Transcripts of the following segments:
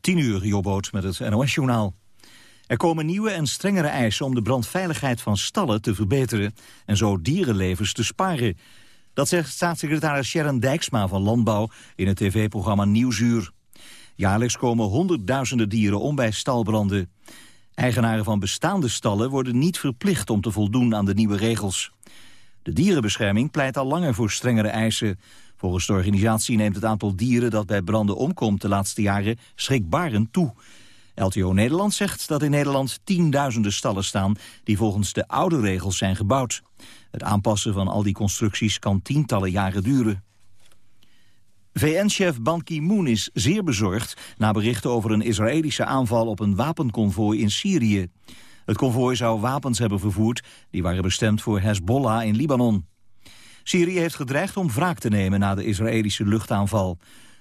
10 uur, Jobboot met het NOS-journaal. Er komen nieuwe en strengere eisen om de brandveiligheid van stallen te verbeteren... en zo dierenlevens te sparen. Dat zegt staatssecretaris Sharon Dijksma van Landbouw in het tv-programma Nieuwsuur. Jaarlijks komen honderdduizenden dieren om bij stalbranden. Eigenaren van bestaande stallen worden niet verplicht om te voldoen aan de nieuwe regels. De dierenbescherming pleit al langer voor strengere eisen. Volgens de organisatie neemt het aantal dieren dat bij branden omkomt de laatste jaren schrikbarend toe. LTO Nederland zegt dat in Nederland tienduizenden stallen staan die volgens de oude regels zijn gebouwd. Het aanpassen van al die constructies kan tientallen jaren duren. VN-chef Ban Ki-moon is zeer bezorgd na berichten over een Israëlische aanval op een wapenconvooi in Syrië. Het konvooi zou wapens hebben vervoerd die waren bestemd voor Hezbollah in Libanon. Syrië heeft gedreigd om wraak te nemen na de Israëlische luchtaanval.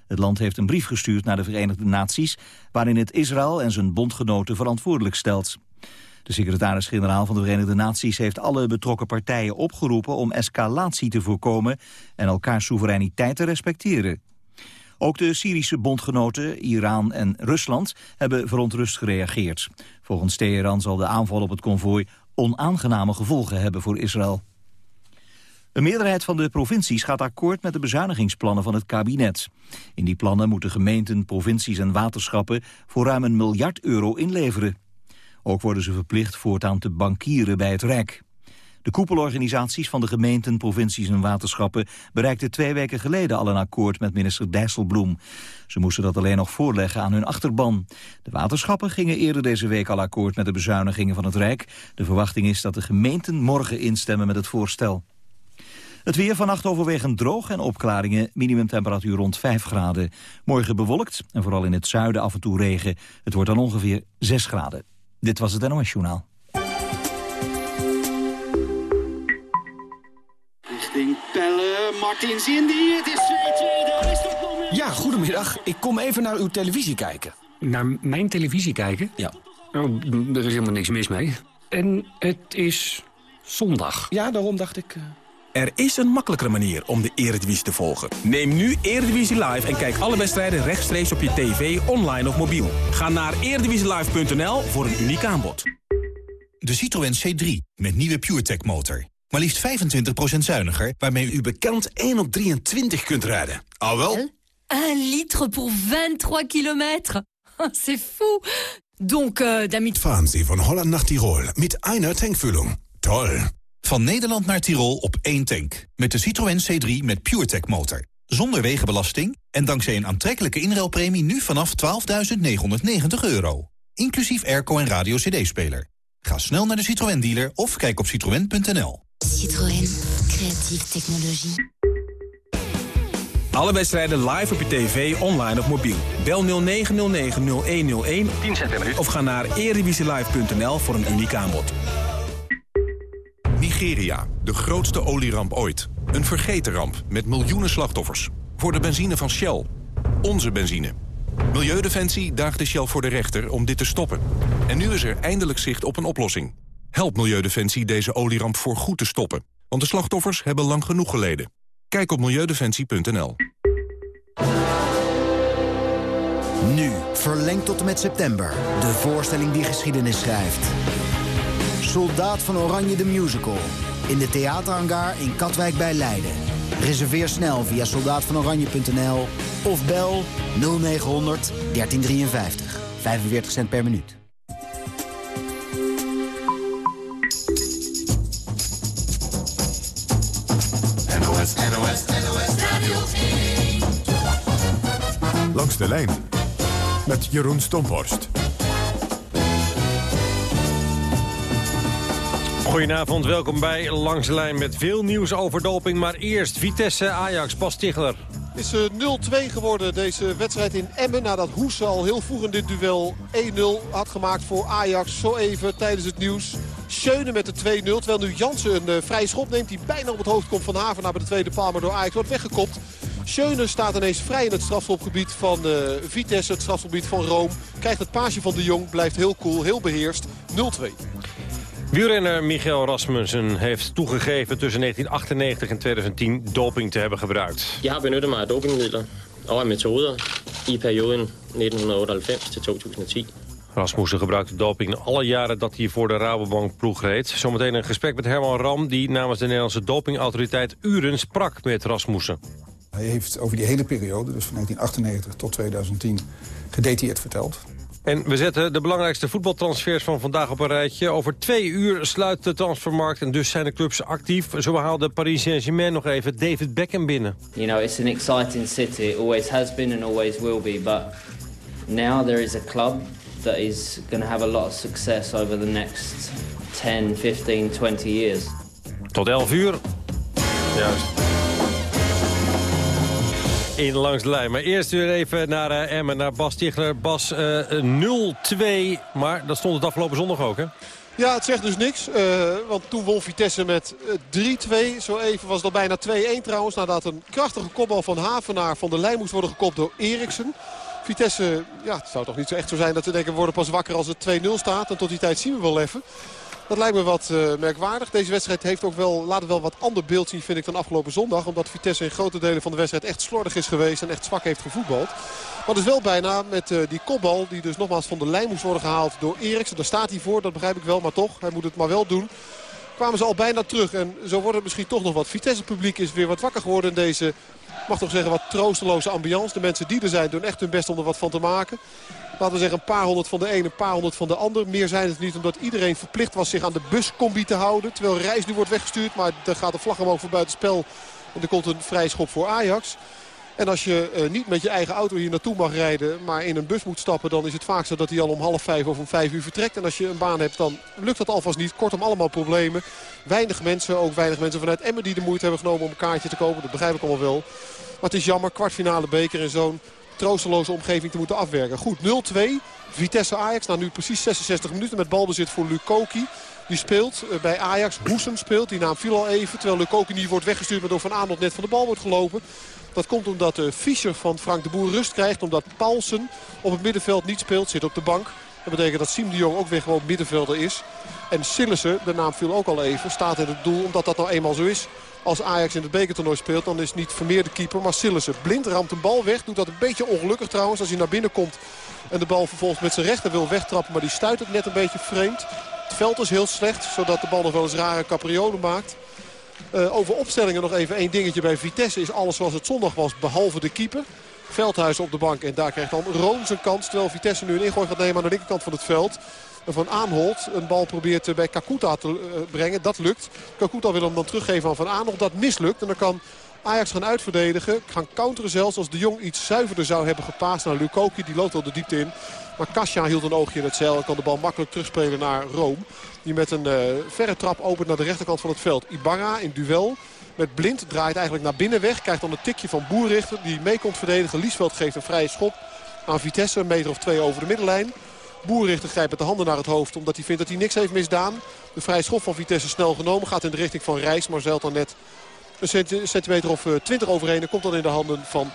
Het land heeft een brief gestuurd naar de Verenigde Naties... waarin het Israël en zijn bondgenoten verantwoordelijk stelt. De secretaris-generaal van de Verenigde Naties heeft alle betrokken partijen opgeroepen om escalatie te voorkomen en elkaars soevereiniteit te respecteren. Ook de Syrische bondgenoten, Iran en Rusland, hebben verontrust gereageerd. Volgens Teheran zal de aanval op het konvooi onaangename gevolgen hebben voor Israël. Een meerderheid van de provincies gaat akkoord met de bezuinigingsplannen van het kabinet. In die plannen moeten gemeenten, provincies en waterschappen voor ruim een miljard euro inleveren. Ook worden ze verplicht voortaan te bankieren bij het Rijk. De koepelorganisaties van de gemeenten, provincies en waterschappen bereikten twee weken geleden al een akkoord met minister Dijsselbloem. Ze moesten dat alleen nog voorleggen aan hun achterban. De waterschappen gingen eerder deze week al akkoord met de bezuinigingen van het Rijk. De verwachting is dat de gemeenten morgen instemmen met het voorstel. Het weer vannacht overwegend droog en opklaringen. Minimumtemperatuur rond 5 graden. Morgen bewolkt en vooral in het zuiden af en toe regen. Het wordt dan ongeveer 6 graden. Dit was het NOS Journaal. Richting Pelle, Martins Indy, het is 2-2, daar is toch meer... Ja, goedemiddag. Ik kom even naar uw televisie kijken. Naar mijn televisie kijken? Ja. Oh, er is helemaal niks mis mee. En het is zondag. Ja, daarom dacht ik... uh, Er is een makkelijkere manier om de Eredivisie te volgen. Neem nu Eredivisie Live en kijk alle wedstrijden rechtstreeks op je tv, online of mobiel. Ga naar eredivisielive.nl voor een uniek aanbod. De Citroën C3 met nieuwe PureTech motor. Maar liefst 25% zuiniger, waarmee u bekend 1 op 23 kunt rijden. Al wel? 1 litre pour 23 kilometer. C'est fou. Donc, euh, damit... Fahren Sie von Holland nach Tirol mit einer Tankfüllung. Toll. Van Nederland naar Tirol op één tank. Met de Citroën C3 met PureTech motor. Zonder wegenbelasting en dankzij een aantrekkelijke inruilpremie nu vanaf 12.990 euro. Inclusief airco en radio cd-speler. Ga snel naar de Citroën dealer of kijk op citroën.nl. Citroën. Creatieve technologie. Alle wedstrijden live op je tv, online of mobiel. Bel 0909-0101 10 cent per minuut. Of ga naar erevisielive.nl voor een uniek aanbod. Nigeria, de grootste olieramp ooit. Een vergeten ramp met miljoenen slachtoffers. Voor de benzine van Shell. Onze benzine. Milieudefensie daagde Shell voor de rechter om dit te stoppen. En nu is er eindelijk zicht op een oplossing. Help Milieudefensie deze olieramp voor goed te stoppen. Want de slachtoffers hebben lang genoeg geleden. Kijk op milieudefensie.nl. Nu, verlengd tot en met september. De voorstelling die geschiedenis schrijft. Soldaat van Oranje de Musical. In de theaterhangar in Katwijk bij Leiden. Reserveer snel via soldaatvanoranje.nl of bel 0900 1353. 45 cent per minuut. NOS, NOS, NOS Radio 1. Langs de lijn met Jeroen Stomhorst. Goedenavond, welkom bij Langs de Lijn met veel nieuws over doping. Maar eerst Vitesse Ajax, Bas Tichler. Het is eh, 0-2 geworden deze wedstrijd in Emmen. Nadat Hoes al heel vroeg in dit duel 1-0 had gemaakt voor Ajax. Zo even tijdens het nieuws. Schöne met de 2-0. Terwijl nu Jansen een uh, vrije schop neemt. Die bijna op het hoofd komt van Havenaar bij de tweede paal. Maar door Ajax wordt weggekopt. Schöne staat ineens vrij in het strafschopgebied van uh, Vitesse. Het strafschopgebied van Rome. Krijgt het paasje van de Jong. Blijft heel cool, heel beheerst. 0-2. Wielrenner Michael Rasmussen heeft toegegeven tussen 1998 en 2010 doping te hebben gebruikt. Jeg har benyttet mig af dopingmidler og af metoder i perioden 1998 til 2010. Rasmussen gebruikte doping alle jaren dat hij voor de Rabobank-ploeg reed. Zometeen een gesprek met Herman Ram... die namens de Nederlandse dopingautoriteit uren sprak met Rasmussen. Hij heeft over die hele periode, dus van 1998 tot 2010, gedetailleerd verteld. En we zetten de belangrijkste voetbaltransfers van vandaag op een rijtje. Over twee uur sluit de transfermarkt en dus zijn de clubs actief. Zo haalde Paris Saint-Germain nog even David Beckham binnen. You know, it's an exciting city. It always has been and always will be. But now there is a club that is going to have a lot of success over the next 10, 15, 20 years. Tot 11 uur. Juist. In langs de lijn. Maar eerst weer even naar uh, Emmen, naar Bas Tichler. Bas, uh, 0-2. Maar dat stond het afgelopen zondag ook, hè? Ja, het zegt dus niks. Want toen won Vitesse met 3-2. Zo even was al bijna 2-1 trouwens. Nadat een krachtige kopbal van Havenaar van de lijn moest worden gekopt door Eriksen. Vitesse, ja, het zou toch niet zo echt zo zijn dat we denken... worden pas wakker als het 2-0 staat. En tot die tijd zien we wel even. Dat lijkt me wat uh, merkwaardig. Deze wedstrijd heeft ook wel, laat wel wat ander beeld zien vind ik dan afgelopen zondag. Omdat Vitesse in grote delen van de wedstrijd echt slordig is geweest en echt zwak heeft gevoetbald. Maar dus wel bijna met uh, die kopbal die dus nogmaals van de lijn moest worden gehaald door Eriksen. Daar staat hij voor, dat begrijp ik wel, maar toch, hij moet het maar wel doen. Kwamen ze al bijna terug en zo wordt het misschien toch nog wat. Vitesse publiek is weer wat wakker geworden in deze, mag toch zeggen, wat troosteloze ambiance. De mensen die er zijn doen echt hun best om er wat van te maken. Laten we zeggen een paar honderd van de een, een paar honderd van de ander. Meer zijn het niet omdat iedereen verplicht was zich aan de buscombi te houden. Terwijl Reis nu wordt weggestuurd, maar er gaat de vlag omhoog voor buitenspel. En er komt een vrij schop voor Ajax. En als je uh, niet met je eigen auto hier naartoe mag rijden, maar in een bus moet stappen... dan is het vaak zo dat hij al om half vijf of om vijf uur vertrekt. En als je een baan hebt, dan lukt dat alvast niet. Kortom, allemaal problemen. Weinig mensen, ook weinig mensen vanuit Emmen die de moeite hebben genomen om een kaartje te kopen. Dat begrijp ik allemaal wel. Maar het is jammer, kwartfinale beker in zo'n troosteloze omgeving te moeten afwerken. Goed, 0-2. Vitesse Ajax. Nou, nu precies 66 minuten met balbezit voor Lukoki. Die speelt bij Ajax. Hoesen speelt. Die naam viel al even. Terwijl Lukoki niet wordt weggestuurd. Maar door Van Aanholt net van de bal wordt gelopen. Dat komt omdat de Fischer van Frank de Boer rust krijgt. Omdat Paulsen op het middenveld niet speelt. Zit op de bank. Dat betekent dat Siem de Jong ook weer gewoon middenvelder is. En Sillissen, de naam viel ook al even, staat in het doel. Omdat dat nou eenmaal zo is. Als Ajax in het bekertoernooi speelt, dan is niet Vermeer de keeper, maar Sillissen. Blind ramt een bal weg, doet dat een beetje ongelukkig trouwens. Als hij naar binnen komt en de bal vervolgens met zijn rechter wil wegtrappen, maar die stuit het net een beetje vreemd. Het veld is heel slecht, zodat de bal nog wel eens rare capriolen maakt. Uh, over opstellingen nog even één dingetje bij Vitesse. Is alles zoals het zondag was, behalve de keeper. Veldhuis op de bank en daar krijgt dan Roon zijn kans. Terwijl Vitesse nu een ingooi gaat nemen aan de linkerkant van het veld. Van Aanholt een bal probeert bij Kakuta te brengen. Dat lukt. Kakuta wil hem dan teruggeven aan Van Aanholt. Dat mislukt. En dan kan Ajax gaan uitverdedigen. Gaan counteren zelfs als de Jong iets zuiverder zou hebben gepaast naar Lukoki. Die loopt al de diepte in. Maar Kasia hield een oogje in het zeil en kan de bal makkelijk terugspelen naar Rome. Die met een uh, verre trap opent naar de rechterkant van het veld. Ibarra in duel met Blind draait eigenlijk naar binnen weg. Krijgt dan een tikje van Boerrichter die mee komt verdedigen. Liesveld geeft een vrije schop aan Vitesse. Een meter of twee over de middenlijn. Boerrichter grijpt met de handen naar het hoofd omdat hij vindt dat hij niks heeft misdaan. De vrije schop van Vitesse snel genomen. Gaat in de richting van Reis, maar zeilt dan net een centimeter of 20 overheen. En komt dan in de handen van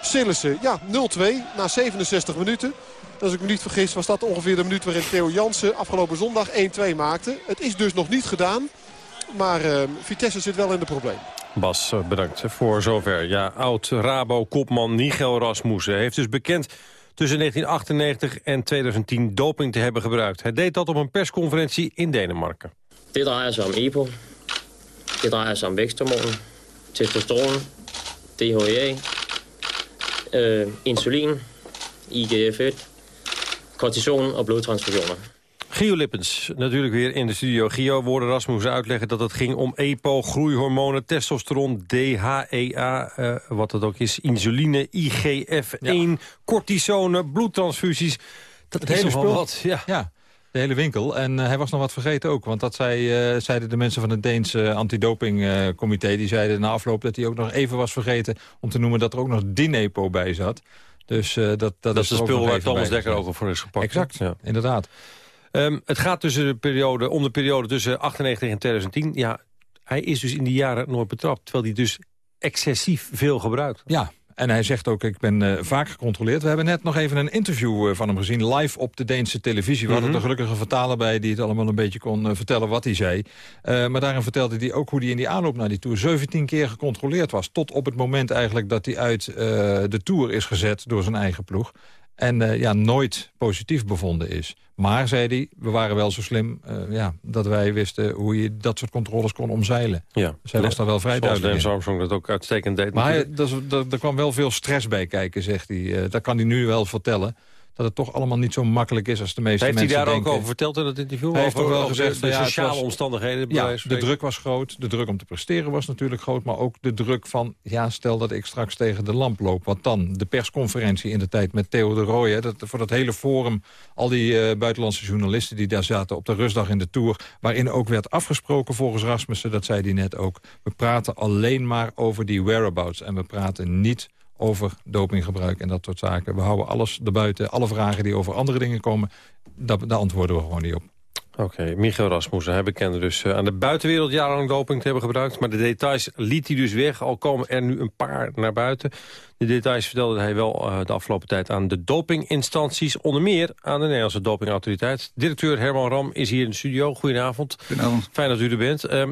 Sillissen. Ja, 0-2 na 67 minuten. Als ik me niet vergis was dat ongeveer de minuut waarin Theo Jansen afgelopen zondag 1-2 maakte. Het is dus nog niet gedaan. Maar uh, Vitesse zit wel in de probleem. Bas, bedankt voor zover. Ja, oud-Rabo-kopman Nigel Rasmussen heeft dus bekend tussen 1998 en 2010 doping te hebben gebruikt. Hij deed dat op een persconferentie in Denemarken. Dit drejer sig om EPO. Dit drejer sig om testosteron, DHEA, øh, insulin, IGF-1, cortison og blodtransfusioner. Gio Lippens, natuurlijk weer in de studio. Gio, woorden Rasmussen uitleggen dat het ging om EPO, groeihormonen, testosteron, DHEA, uh, wat het ook is, insuline, IGF-1, ja. cortisone, bloedtransfusies. Dat het hele spul. Wat, ja. ja. De hele winkel. En uh, hij was nog wat vergeten ook. Want dat zei, uh, zeiden de mensen van het Deense antidopingcomité. die zeiden na afloop dat hij ook nog even was vergeten... om te noemen dat er ook nog DINEPO bij zat. Dus dat, dat, dat is de spul waar Thomas Dekker ook voor is gepakt. Exact, ja. inderdaad. Um, het gaat tussen de periode, om de periode tussen 98 en 2010. Ja, hij is dus in die jaren nooit betrapt. Terwijl hij dus excessief veel gebruikt. Ja, En hij zegt ook, ik ben uh, vaak gecontroleerd. We hebben net nog even een interview uh, van hem gezien, live op de Deense televisie. We hadden Mhm. er gelukkig een vertaler bij die het allemaal een beetje kon uh, vertellen wat hij zei. maar daarin vertelde hij ook hoe hij in die aanloop naar die Tour 17 keer gecontroleerd was. Tot op het moment eigenlijk dat hij uit de Tour is gezet door zijn eigen ploeg. En uh, ja, nooit positief bevonden is. Maar, zei hij, we waren wel zo slim uh, ja, dat wij wisten hoe je dat soort controles kon omzeilen. Ja. Hij was daar wel vrij Zoals duidelijk Lance Armstrong dat ook uitstekend deed. Maar hij, dat, dat, er kwam wel veel stress bij kijken, zegt hij. Uh, dat kan hij nu wel vertellen. Dat het toch allemaal niet zo makkelijk is als de meeste heeft mensen Heeft hij daar denken. ook over verteld in het interview? Hij heeft over, toch wel gezegd... de, de ja, sociale was, omstandigheden? Ja, de druk was groot. De druk om te presteren was natuurlijk groot. Maar ook de druk van, ja, stel dat ik straks tegen de lamp loop. Wat dan? De persconferentie in de tijd met Theo de Rooij. hè, Dat, voor dat hele forum, al die uh, buitenlandse journalisten die daar zaten... op de rustdag in de Tour, waarin ook werd afgesproken volgens Rasmussen... dat zei hij net ook, we praten alleen maar over die whereabouts. En we praten niet over dopinggebruik en dat soort zaken. We houden alles erbuiten. Alle vragen die over andere dingen komen, daar, daar antwoorden we gewoon niet op. Oké, okay, Michael Rasmussen. Hij bekende dus uh, aan de buitenwereld jarenlang doping te hebben gebruikt. Maar de details liet hij dus weg, al komen er nu een paar naar buiten. De details vertelde hij wel uh, de afgelopen tijd aan de dopinginstanties. Onder meer aan de Nederlandse dopingautoriteit. Directeur Herman Ram is hier in de studio. Goedenavond. Goedenavond. Fijn dat u er bent. Uh,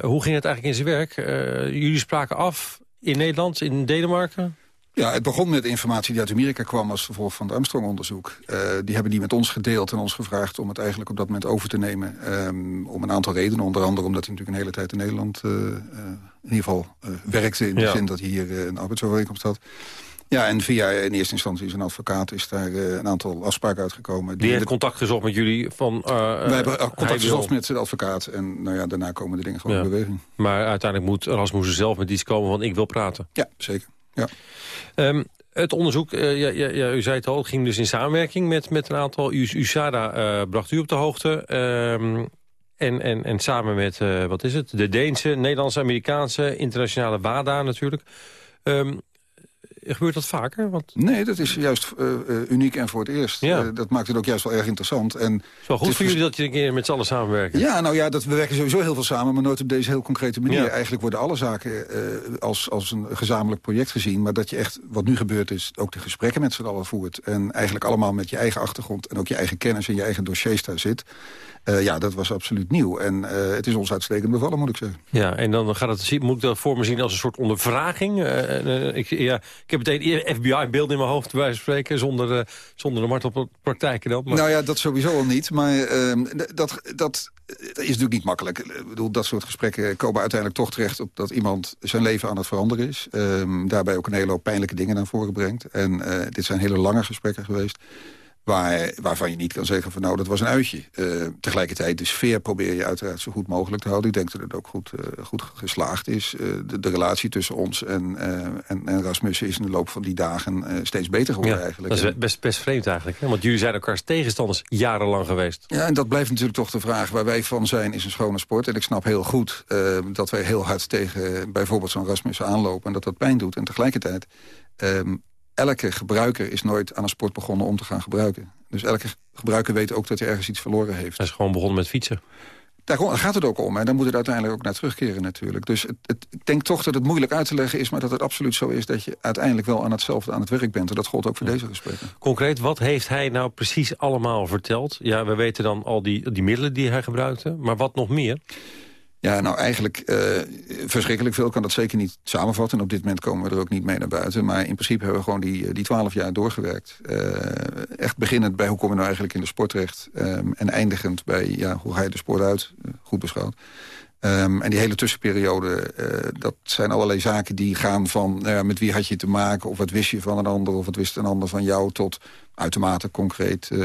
hoe ging het eigenlijk in zijn werk? Eh, jullie spraken af in Nederland, in Denemarken? Ja, het begon met informatie die uit Amerika kwam als gevolg van het Armstrong-onderzoek. Uh, die hebben die met ons gedeeld en ons gevraagd om het eigenlijk op dat moment over te nemen. Um, om een aantal redenen, onder andere omdat hij natuurlijk een hele tijd in Nederland uh, uh, in ieder geval werkte. In de Ja. zin dat hij hier een arbeidsovereenkomst had. Ja, en via in eerste instantie zijn advocaat is daar een aantal afspraken uitgekomen. Die heeft contact gezocht met jullie van... Wij hebben contact wil- gezocht met de advocaat en nou ja, daarna komen de dingen gewoon Ja. in beweging. Maar uiteindelijk moet Rasmussen zelf met iets komen van ik wil praten. Ja, zeker. Ja. Ehm, het onderzoek, eh, u zei het al, ging dus in samenwerking met, met een aantal... U- USADA eh, bracht u op de hoogte. ehm, en, en, en samen met, eh, wat is het, de Deense, Nederlandse, Amerikaanse... internationale WADA natuurlijk. Ehm, gebeurt dat vaker? Want Nee, dat is juist eh, eh, uniek en voor het eerst. Ja. Eh, dat maakt het ook juist wel erg interessant. En het is wel goed is voor jullie dat je een keer met z'n allen samenwerken. Ja, nou ja, dat, we werken sowieso heel veel samen, maar nooit op deze heel concrete manier. Ja. Eigenlijk worden alle zaken als, als een gezamenlijk project gezien. Maar dat je echt, wat nu gebeurt is, ook de gesprekken met z'n allen voert. En eigenlijk allemaal met je eigen achtergrond en ook je eigen kennis en je eigen dossiers daar zit. Eh, ja, dat was absoluut nieuw. En eh, het is ons uitstekend bevallen, moet ik zeggen. Ja, en dan gaat het, zien- moet ik dat voor me zien als een soort ondervraging? Eh, ik, ja, ik heb meteen FBI-beeld in mijn hoofd, bij spreken, zonder, zonder de martelpraktijken dan. Maar... Nou ja, dat sowieso al niet. Maar ehm, dat, dat, dat is natuurlijk niet makkelijk. Ik bedoel, dat soort gesprekken komen uiteindelijk toch terecht... op dat iemand zijn leven aan het veranderen is. Ehm, daarbij ook een hele hoop pijnlijke dingen naar voren brengt. En dit zijn hele lange gesprekken geweest. Waar, waarvan je niet kan zeggen van nou, dat was een uitje. Eh, tegelijkertijd de sfeer probeer je uiteraard zo goed mogelijk te houden. Ik denk dat het ook goed, eh, goed geslaagd is. Eh, de, de relatie tussen ons en, en, en Rasmussen is in de loop van die dagen steeds beter geworden Ja, eigenlijk. dat is best, best vreemd eigenlijk. Hè? Want jullie zijn elkaars tegenstanders jarenlang geweest. Ja, en dat blijft natuurlijk toch de vraag. Waar wij van zijn is een schone sport. En ik snap heel goed dat wij heel hard tegen bijvoorbeeld zo'n Rasmussen aanlopen... en dat dat pijn doet. En tegelijkertijd, ehm, elke gebruiker is nooit aan een sport begonnen om te gaan gebruiken. Dus elke gebruiker weet ook dat hij ergens iets verloren heeft. Hij is gewoon begonnen met fietsen. Daar gaat het ook om. En daar moet het uiteindelijk ook naar terugkeren natuurlijk. Dus het, het, ik denk toch dat het moeilijk uit te leggen is... maar dat het absoluut zo is dat je uiteindelijk wel aan hetzelfde aan het werk bent. En dat gold ook voor deze gesprekken. Concreet, wat heeft hij nou precies allemaal verteld? Ja, we weten dan al die, die middelen die hij gebruikte. Maar wat nog meer? Ja, nou eigenlijk eh, verschrikkelijk veel. Kan dat zeker niet samenvatten. En op dit moment komen we er ook niet mee naar buiten. Maar in principe hebben we gewoon die, eh, die twaalf jaar doorgewerkt. Eh, echt beginnend bij hoe kom je nou eigenlijk in de sport terecht. ehm, en eindigend bij ja, hoe ga je de sport uit, goed beschouwd. Ehm, en die hele tussenperiode, dat zijn allerlei zaken die gaan van... Nou met wie had je te maken, of wat wist je van een ander... of wat wist een ander van jou, tot uitermate concreet eh,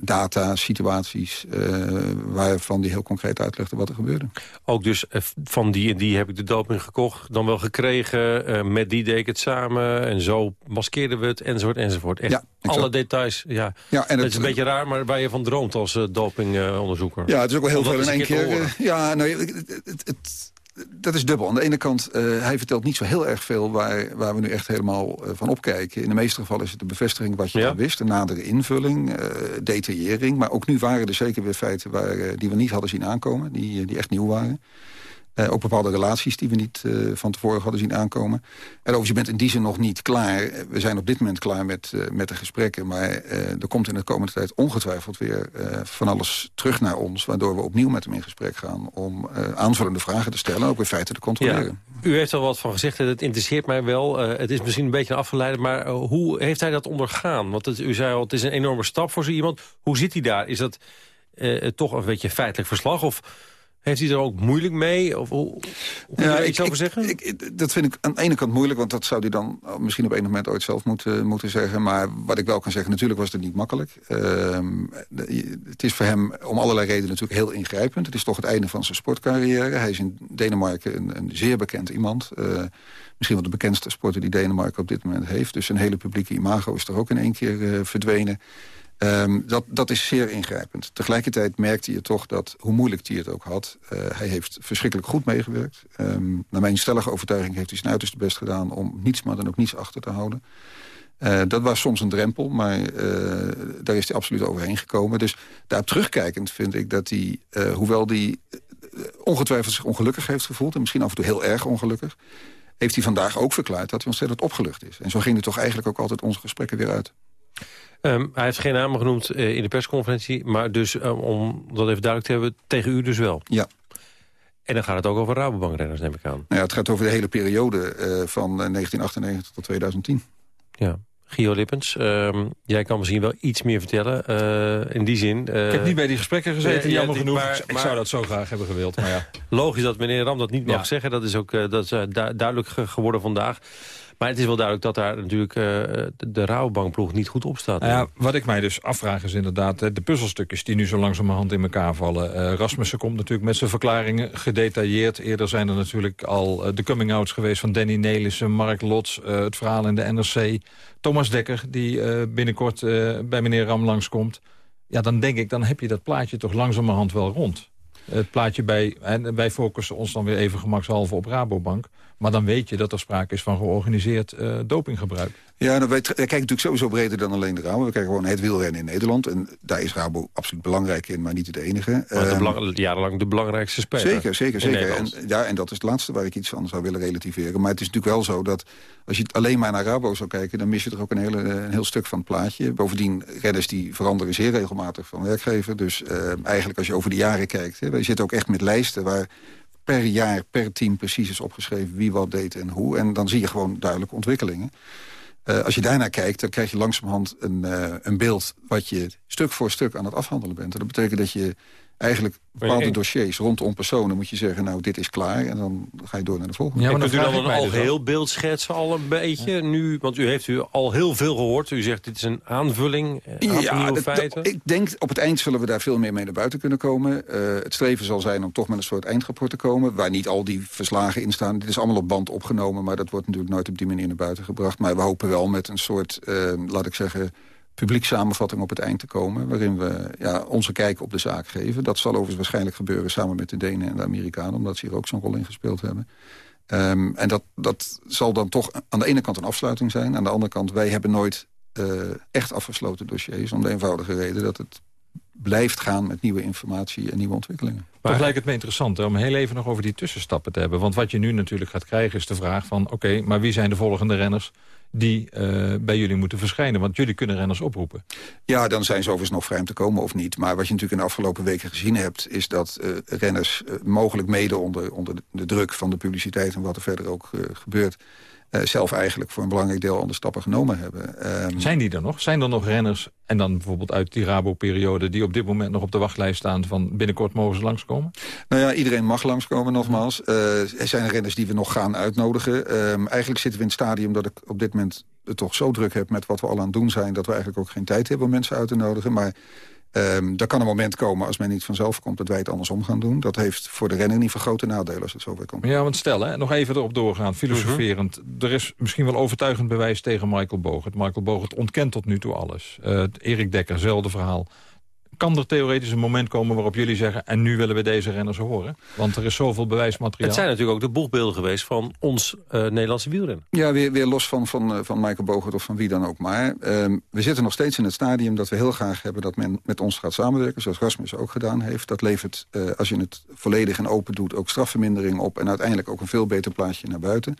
data, situaties... eh, waarvan die heel concreet uitlegde wat er gebeurde. Ook dus eh, van die en die heb ik de doping gekocht, dan wel gekregen. met die deed ik het samen en zo maskeerden we het, enzovoort, enzovoort. Echt Ja, alle details, ja. Ja, en dat het- is een beetje raar, maar waar je van droomt als dopingonderzoeker. Ja, het is ook wel heel veel in één een keer. ja, nou, het, het, het- dat is dubbel. Aan de ene kant, eh, hij vertelt niet zo heel erg veel... waar, waar we nu echt helemaal eh, van opkijken. In de meeste gevallen is het de bevestiging wat je al wist. Een nadere invulling, eh, detaillering. Maar ook nu waren er zeker weer feiten waar, die we niet hadden zien aankomen. Die, die echt nieuw waren. Uh, ook bepaalde relaties die we niet uh, van tevoren hadden zien aankomen. En overigens, je bent in die zin nog niet klaar. We zijn op dit moment klaar met, met de gesprekken. Maar er komt in de komende tijd ongetwijfeld weer van alles terug naar ons. Waardoor we opnieuw met hem in gesprek gaan om aanvullende vragen te stellen. En ook weer feiten te controleren. U heeft al wat van gezegd, het interesseert mij wel. het is misschien een beetje afgeleid, maar hoe heeft hij dat ondergaan? Want het, u zei al, het is een enorme stap voor zo iemand. Hoe zit hij daar? Is dat toch een beetje feitelijk verslag? Of heeft hij er ook moeilijk mee? Of hoe, ja, iets over zeggen? Ik, dat vind ik aan de ene kant moeilijk, want dat zou hij dan misschien op enig moment ooit zelf moeten, moeten zeggen. Maar wat ik wel kan zeggen, natuurlijk was het niet makkelijk. Uh, het is voor hem om allerlei redenen natuurlijk heel ingrijpend. Het is toch het einde van zijn sportcarrière. Hij is in Denemarken een, een zeer bekend iemand. Uh, misschien wel de bekendste sporter die Denemarken op dit moment heeft. Dus zijn hele publieke imago is er ook in één keer uh, verdwenen. Um, dat, dat is zeer ingrijpend. Tegelijkertijd merkte je toch dat, hoe moeilijk hij het ook had... Uh, hij heeft verschrikkelijk goed meegewerkt. Um, naar mijn stellige overtuiging heeft hij zijn uiterste best gedaan... om niets, maar dan ook niets achter te houden. Uh, dat was soms een drempel, maar uh, daar is hij absoluut overheen gekomen. Dus daarop terugkijkend vind ik dat hij, hoewel hij ongetwijfeld zich ongelukkig heeft gevoeld... en misschien af en toe heel erg ongelukkig... heeft hij vandaag ook verklaard dat hij ontzettend opgelucht is. En zo gingen toch eigenlijk ook altijd onze gesprekken weer uit. Um, hij heeft geen namen genoemd uh, in de persconferentie... maar dus, um, om dat even duidelijk te hebben, tegen u dus wel. Ja. En dan gaat het ook over Rabobank-renners, neem ik aan. Nou ja, het gaat over de hele periode uh, van 1998 tot 2010. Ja. Gio Lippens, uh, jij kan misschien wel iets meer vertellen uh, in die zin. Uh, ik heb niet bij die gesprekken gezeten, jammer genoeg. Maar, ik zou dat zo graag hebben gewild. Maar ja. Logisch dat meneer Ram dat niet mag ja. zeggen. Dat is ook dat is, du duidelijk geworden vandaag. Maar het is wel duidelijk dat daar natuurlijk uh, de Rabobankploeg niet goed op staat. Nou ja, wat ik mij dus afvraag is inderdaad de puzzelstukjes die nu zo langzamerhand in elkaar vallen. Uh, Rasmussen komt natuurlijk met zijn verklaringen gedetailleerd. Eerder zijn er natuurlijk al uh, de coming-outs geweest van Danny Nelissen, Mark Lots, het verhaal in de NRC. Thomas Dekker, die binnenkort bij meneer Ram langskomt. Ja, dan denk ik, dan heb je dat plaatje toch langzamerhand wel rond. Het plaatje bij, en wij focussen ons dan weer even gemakshalve op Rabobank. Maar dan weet je dat er sprake is van georganiseerd uh, dopinggebruik. Ja, nou, wij kijken natuurlijk sowieso breder dan alleen de Rabo. We kijken gewoon het wielrennen in Nederland. En daar is Rabo absoluut belangrijk in, maar niet de enige. Maar de belang, jarenlang de belangrijkste speler. Zeker, zeker, zeker. En, ja, en dat is het laatste waar ik iets van zou willen relativeren. Maar het is natuurlijk wel zo dat als je alleen maar naar Rabo zou kijken... dan mis je er ook een, hele, een heel stuk van het plaatje. Bovendien, redders die veranderen zeer regelmatig van werkgever. Dus uh, eigenlijk als je over de jaren kijkt... Hè, wij zitten ook echt met lijsten waar per jaar, per team precies is opgeschreven wie wat deed en hoe. En dan zie je gewoon duidelijke ontwikkelingen. Uh, als je daarnaar kijkt, dan krijg je langzamerhand een, uh, een beeld... wat je stuk voor stuk aan het afhandelen bent. En dat betekent dat je eigenlijk bepaalde dossiers rondom personen moet je zeggen... nou, dit is klaar en dan ga je door naar de volgende. Ja, maar kunt u dan een algeheel beeld schetsen al een beetje ja. nu? Want u heeft u al heel veel gehoord. U zegt dit is een aanvulling aan ja, nieuwe feiten. ik denk op het eind zullen we daar veel meer mee naar buiten kunnen komen. Uh, het streven zal zijn om toch met een soort eindrapport te komen... waar niet al die verslagen in staan. Dit is allemaal op band opgenomen, maar dat wordt natuurlijk nooit op die manier naar buiten gebracht. Maar we hopen wel met een soort, uh, laat ik zeggen publiek samenvatting op het eind te komen... waarin we ja, onze kijk op de zaak geven. Dat zal overigens waarschijnlijk gebeuren samen met de Denen en de Amerikanen... omdat ze hier ook zo'n rol in gespeeld hebben. Um, en dat, dat zal dan toch aan de ene kant een afsluiting zijn. Aan de andere kant, wij hebben nooit uh, echt afgesloten dossiers... om de eenvoudige reden dat het blijft gaan met nieuwe informatie en nieuwe ontwikkelingen. Maar Toch lijkt het me interessant om heel even nog over die tussenstappen te hebben. Want wat je nu natuurlijk gaat krijgen is de vraag van... oké, maar wie zijn de volgende renners die uh, bij jullie moeten verschijnen? Want jullie kunnen renners oproepen. Ja, dan zijn ze overigens nog vrij om te komen of niet. Maar wat je natuurlijk in de afgelopen weken gezien hebt... is dat uh, renners uh, mogelijk mede onder, onder de druk van de publiciteit... en wat er verder ook gebeurt uh, zelf eigenlijk voor een belangrijk deel al de stappen genomen hebben. Um, Zijn die er nog? Zijn er nog renners, en dan bijvoorbeeld uit die Rabo-periode... die op dit moment nog op de wachtlijst staan van binnenkort mogen ze langskomen? Nou ja, iedereen mag langskomen nogmaals. Uh, er zijn renners die we nog gaan uitnodigen. Um, eigenlijk zitten we in het stadium dat ik op dit moment het toch zo druk heb... met wat we al aan het doen zijn, dat we eigenlijk ook geen tijd hebben om mensen uit te nodigen. Maar Um, er kan een moment komen als men niet vanzelf komt dat wij het andersom gaan doen. Dat heeft voor de renner niet voor grote nadelen als het zover komt. Ja, want stel, hè, nog even erop doorgaan, filosoferend. Uh -huh. Er is misschien wel overtuigend bewijs tegen Michael Bogert. Michael Bogert ontkent tot nu toe alles. Uh, Erik Dekker, zelfde verhaal. Kan er theoretisch een moment komen waarop jullie zeggen... en nu willen we deze renners horen? Want er is zoveel bewijsmateriaal. Het zijn natuurlijk ook de boegbeelden geweest van ons uh, Nederlandse wielrennen. Ja, weer, weer los van, van, uh, van Michael Bogert of van wie dan ook. Maar uh, we zitten nog steeds in het stadium dat we heel graag hebben... dat men met ons gaat samenwerken, zoals Rasmus ook gedaan heeft. Dat levert, uh, als je het volledig en open doet, ook strafvermindering op... en uiteindelijk ook een veel beter plaatje naar buiten.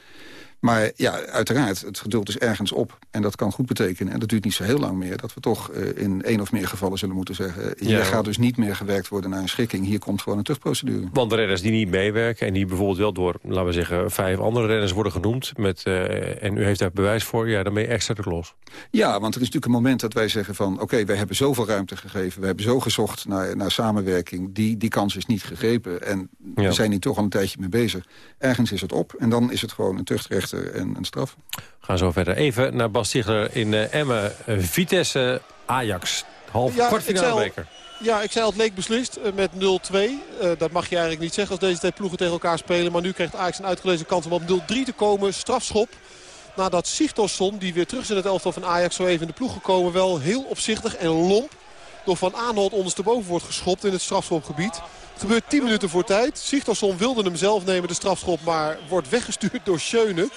Maar ja, uiteraard, het geduld is ergens op. En dat kan goed betekenen, en dat duurt niet zo heel lang meer... dat we toch uh, in één of meer gevallen zullen moeten zeggen... hier ja. gaat dus niet meer gewerkt worden naar een schikking. Hier komt gewoon een terugprocedure. Want de renners die niet meewerken... en die bijvoorbeeld wel door, laten we zeggen... vijf andere renners worden genoemd... Met, uh, en u heeft daar bewijs voor, ja, dan ben je extra te klos. Ja, want er is natuurlijk een moment dat wij zeggen van... oké, okay, wij hebben zoveel ruimte gegeven... we hebben zo gezocht naar, naar samenwerking... Die, die kans is niet gegrepen. En ja. we zijn hier toch al een tijdje mee bezig. Ergens is het op en dan is het gewoon een en een straf. We gaan zo verder. Even naar Bas Stigler in uh, Emmen. Uh, Vitesse, Ajax. Half ja, kwartfinale beker. Ja, ik zei al, het leek beslist uh, met 0-2. Uh, dat mag je eigenlijk niet zeggen als deze twee ploegen tegen elkaar spelen. Maar nu krijgt Ajax een uitgelezen kans om op 0-3 te komen. Strafschop. Nadat Sigtorsson, die weer terug is in het elftal van Ajax, zo even in de ploeg gekomen. Wel heel opzichtig en lomp door Van Aanholt ondersteboven wordt geschopt in het strafschopgebied. Het gebeurt 10 minuten voor tijd. Sigtorsson wilde hem zelf nemen, de strafschop, maar wordt weggestuurd door Schöne.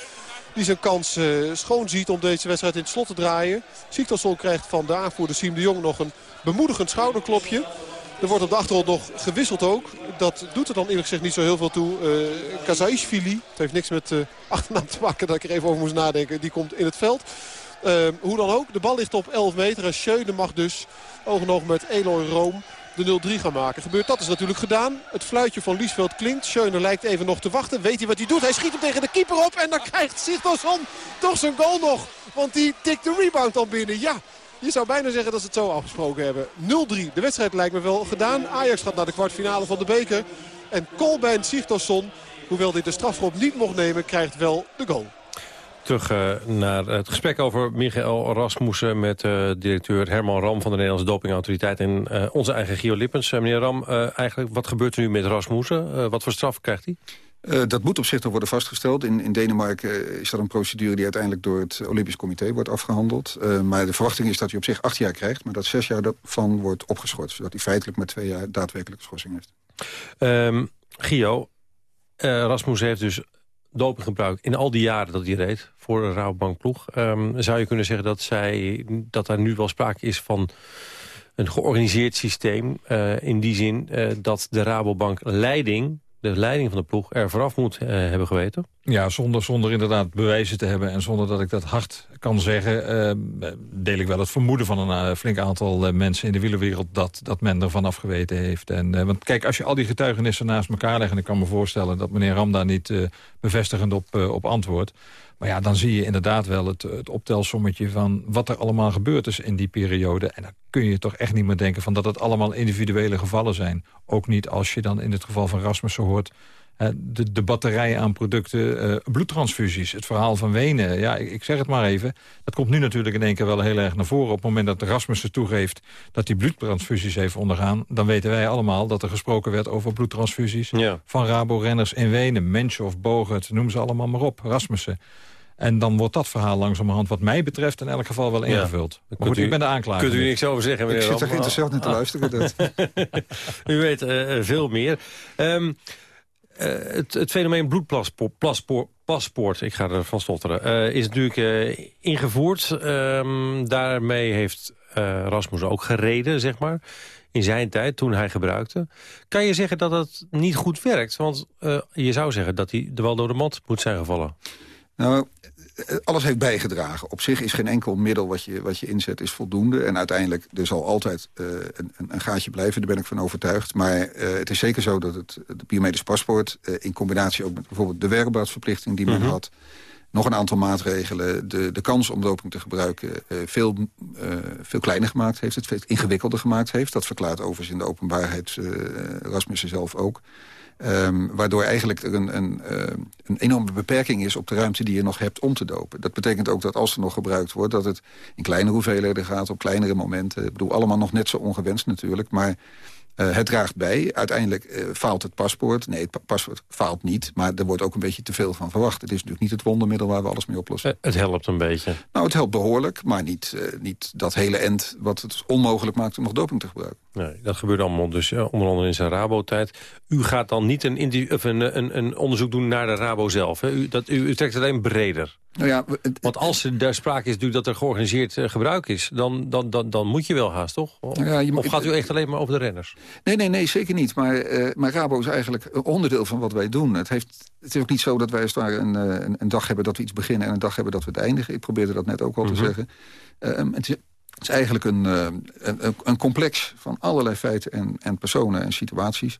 Die zijn kans uh, schoon ziet om deze wedstrijd in het slot te draaien. Sigtorsson krijgt van de aanvoerder Siem de Jong nog een bemoedigend schouderklopje. Er wordt op de achtergrond nog gewisseld ook. Dat doet er dan eerlijk gezegd niet zo heel veel toe. Uh, Kazaishvili, het heeft niks met uh, achternaam te maken dat ik er even over moest nadenken. Die komt in het veld. Uh, hoe dan ook, de bal ligt op 11 meter. En Schöne mag dus oog en oog met Eloy Room de 0-3 gaan maken. Gebeurt dat is natuurlijk gedaan. Het fluitje van Liesveld klinkt. Schöne lijkt even nog te wachten. Weet hij wat hij doet? Hij schiet hem tegen de keeper op. En dan krijgt Sigtorsson toch zijn goal nog. Want die tikt de rebound dan binnen. Ja, je zou bijna zeggen dat ze het zo afgesproken hebben. 0-3. De wedstrijd lijkt me wel gedaan. Ajax gaat naar de kwartfinale van de beker. En Colbein Sigtorsson, hoewel dit de strafschop niet mocht nemen, krijgt wel de goal. Terug uh, naar het gesprek over Michael Rasmussen... met uh, directeur Herman Ram van de Nederlandse Dopingautoriteit... en uh, onze eigen Gio Lippens. meneer Ram, eigenlijk, wat gebeurt er nu met Rasmussen? wat voor straf krijgt hij? Uh, dat moet op zich nog worden vastgesteld. In, in Denemarken is dat een procedure die uiteindelijk door het Olympisch Comité wordt afgehandeld. Uh, maar de verwachting is dat hij op zich acht jaar krijgt, maar dat zes jaar van wordt opgeschort. Zodat hij feitelijk maar twee jaar daadwerkelijke schorsing heeft. Um, Gio, Rasmussen heeft dus doping gebruikt in al die jaren dat hij reed voor een Rabobankploeg. Um, zou je kunnen zeggen dat, zij, dat daar nu wel sprake is van een georganiseerd systeem. Uh, in die zin uh, dat de Rabobank leiding de leiding van de ploeg er vooraf moet uh, hebben geweten? Ja, zonder, zonder inderdaad bewijzen te hebben... en zonder dat ik dat hard kan zeggen... Uh, deel ik wel het vermoeden van een uh, flink aantal mensen in de wielerwereld... dat, dat men er vanaf geweten heeft. En, want kijk, als je al die getuigenissen naast elkaar legt... en ik kan me voorstellen dat meneer Ram daar niet bevestigend op, op antwoordt... Maar ja, dan zie je inderdaad wel het, het optelsommetje van wat er allemaal gebeurd is in die periode. En dan kun je toch echt niet meer denken van dat het allemaal individuele gevallen zijn. Ook niet als je dan in het geval van Rasmussen hoort... de, de batterij aan producten, uh, bloedtransfusies, het verhaal van Wenen. Ja, ik, ik, zeg het maar even. Dat komt nu natuurlijk in één keer wel heel erg naar voren. Op het moment dat Rasmussen toegeeft dat hij bloedtransfusies heeft ondergaan... dan weten wij allemaal dat er gesproken werd over bloedtransfusies... Ja. van Rabo-renners in Wenen. Mensje of Bogert, noem ze allemaal maar op. Rasmussen. En dan wordt dat verhaal langzamerhand wat mij betreft in elk geval wel ingevuld. Ja. Maar goed, u, ik ben de aanklager. Kunt u niks over zeggen, meneer Ik zit er geïnteresseerd in te luisteren. Dat. u weet uh, veel meer. Um, uh, het, het, fenomeen bloedpaspoort, ik ga er van stotteren, uh, is natuurlijk ingevoerd. Um, daarmee heeft Rasmus ook gereden, zeg maar in zijn tijd, toen hij gebruikte. Kan je zeggen dat het niet goed werkt? Want uh, je zou zeggen dat hij er wel door de mand moet zijn gevallen. Nou, alles heeft bijgedragen. Op zich is geen enkel middel wat je, wat je inzet is voldoende. En uiteindelijk, er zal altijd uh, een, een, gaatje blijven, daar ben ik van overtuigd. Maar uh, het is zeker zo dat het, het biomedisch paspoort... Uh, in combinatie ook met bijvoorbeeld de werkbaarsverplichting die men mm -hmm. had... nog een aantal maatregelen, de, de kans om doping te gebruiken... veel, veel kleiner gemaakt heeft, het veel ingewikkelder gemaakt heeft. Dat verklaart overigens in de openbaarheid Rasmussen zelf ook... Um, waardoor eigenlijk er een, een, uh, een enorme beperking is op de ruimte die je nog hebt om te dopen. Dat betekent ook dat als er nog gebruikt wordt... dat het in kleine hoeveelheden gaat, op kleinere momenten. Ik bedoel, allemaal nog net zo ongewenst natuurlijk. Maar Uh, het draagt bij. Uiteindelijk uh, faalt het paspoort. Nee, het paspoort faalt niet. Maar er wordt ook een beetje te veel van verwacht. Het is natuurlijk niet het wondermiddel waar we alles mee oplossen. Uh, het helpt een beetje. Nou, het helpt behoorlijk. Maar niet, niet dat hele end wat het onmogelijk maakt om nog doping te gebruiken. Nee, dat gebeurt allemaal dus onder andere in zijn Rabo-tijd. U gaat dan niet een, of een, een, een, onderzoek doen naar de Rabo zelf. Hè? U, dat, u, u trekt alleen breder. Nou ja, het, Want als er daar sprake is dat er georganiseerd gebruik is... Dan, dan, dan, dan moet je wel haast, toch? Of, ja, je, of gaat u echt alleen maar over de renners? Nee, nee, nee, zeker niet. Maar, uh, maar Rabo is eigenlijk een onderdeel van wat wij doen. Het, heeft, het is ook niet zo dat wij als het ware een, een, een, dag hebben dat we iets beginnen... en een dag hebben dat we het eindigen. Ik probeerde dat net ook al mm -hmm. te zeggen. Uh, het, is, het is eigenlijk een, een, een, complex van allerlei feiten en, en personen en situaties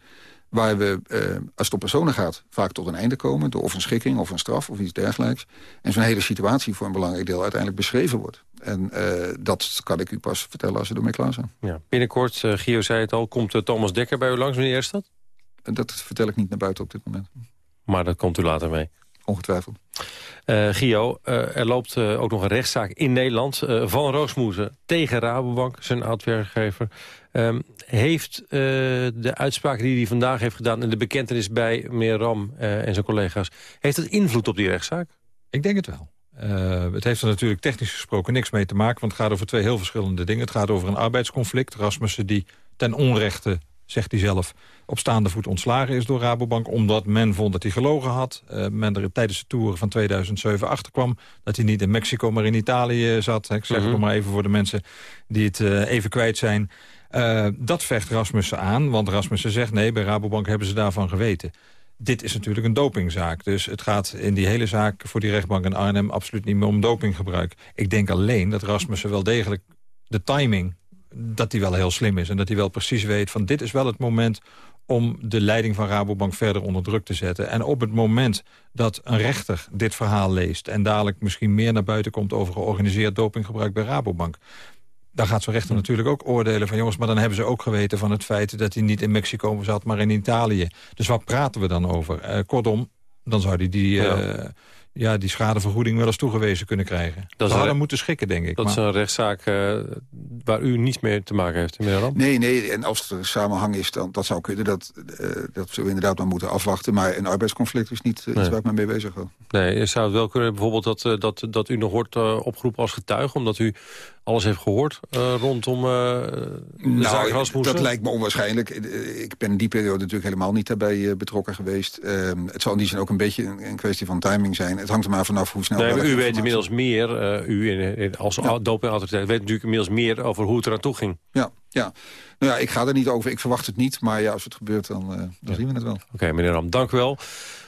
waar we, eh, als het om personen gaat, vaak tot een einde komen... door of een schikking of een straf of iets dergelijks. En zo'n hele situatie voor een belangrijk deel uiteindelijk beschreven wordt. En uh, dat kan ik u pas vertellen als we ermee klaar zijn. Ja, binnenkort, uh, Gio zei het al, komt uh, Thomas Dekker bij u langs. Wanneer is dat? Dat vertel ik niet naar buiten op dit moment. Maar dat komt u later mee? Ongetwijfeld. Uh, Gio, uh, er loopt ook nog een rechtszaak in Nederland van Roosmoezen tegen Rabobank, zijn oud-werkgever. Um, heeft de uitspraak die hij vandaag heeft gedaan en de bekentenis bij meneer Ram en zijn collega's, heeft het invloed op die rechtszaak? Ik denk het wel. het heeft er natuurlijk technisch gesproken niks mee te maken, want het gaat over twee heel verschillende dingen. Het gaat over een arbeidsconflict. Rasmussen die ten onrechte zegt hij zelf, op staande voet ontslagen is door Rabobank... omdat men vond dat hij gelogen had. Uh, men er tijdens de tour van 2007 achterkwam... dat hij niet in Mexico, maar in Italië zat. Ik zeg het nog maar even voor de mensen die het even kwijt zijn. Uh, dat vecht Rasmussen aan, want Rasmussen zegt... nee, bij Rabobank hebben ze daarvan geweten. Dit is natuurlijk een dopingzaak. Dus het gaat in die hele zaak voor die rechtbank in Arnhem... absoluut niet meer om dopinggebruik. Ik denk alleen dat Rasmussen wel degelijk de timing dat hij wel heel slim is. En dat hij wel precies weet van dit is wel het moment om de leiding van Rabobank verder onder druk te zetten. En op het moment dat een rechter dit verhaal leest... en dadelijk misschien meer naar buiten komt over georganiseerd dopinggebruik bij Rabobank... dan gaat zo'n rechter natuurlijk ook oordelen van... jongens, maar dan hebben ze ook geweten van het feit dat hij niet in Mexico zat... maar in Italië. Dus wat praten we dan over? Uh, kortom, dan zou hij die... Uh, ja ja, die schadevergoeding wel eens toegewezen kunnen krijgen. Dat ze hadden moeten schikken, denk ik. Dat maar. is een rechtszaak uh, waar u niets mee te maken heeft, meneer Ram? Nee, nee, en als er een samenhang is, dan dat zou kunnen. Dat, uh, dat zullen we inderdaad maar moeten afwachten. Maar een arbeidsconflict is niet uh, nee. iets waar ik me mee bezig wil. Nee, zou het wel kunnen bijvoorbeeld dat, dat, dat u nog wordt opgeroepen als getuige... omdat u alles heeft gehoord uh, rondom uh, de nou, zaak Rasmussen? Dat lijkt me onwaarschijnlijk. Ik ben in die periode natuurlijk helemaal niet daarbij uh, betrokken geweest. Ehm, het zal in die zin ook een beetje een, een, kwestie van timing zijn. Het hangt er maar vanaf hoe snel... Nee, maar u weet inmiddels meer, u in, in, als ja. dopingautoriteit... weet natuurlijk inmiddels meer over hoe het eraan toe ging. Ja, ja. Nou ja, ik ga er niet over. Ik verwacht het niet. Maar ja, als het gebeurt, dan, dan ja. zien we het wel. Oké, okay, meneer Ram, dank u wel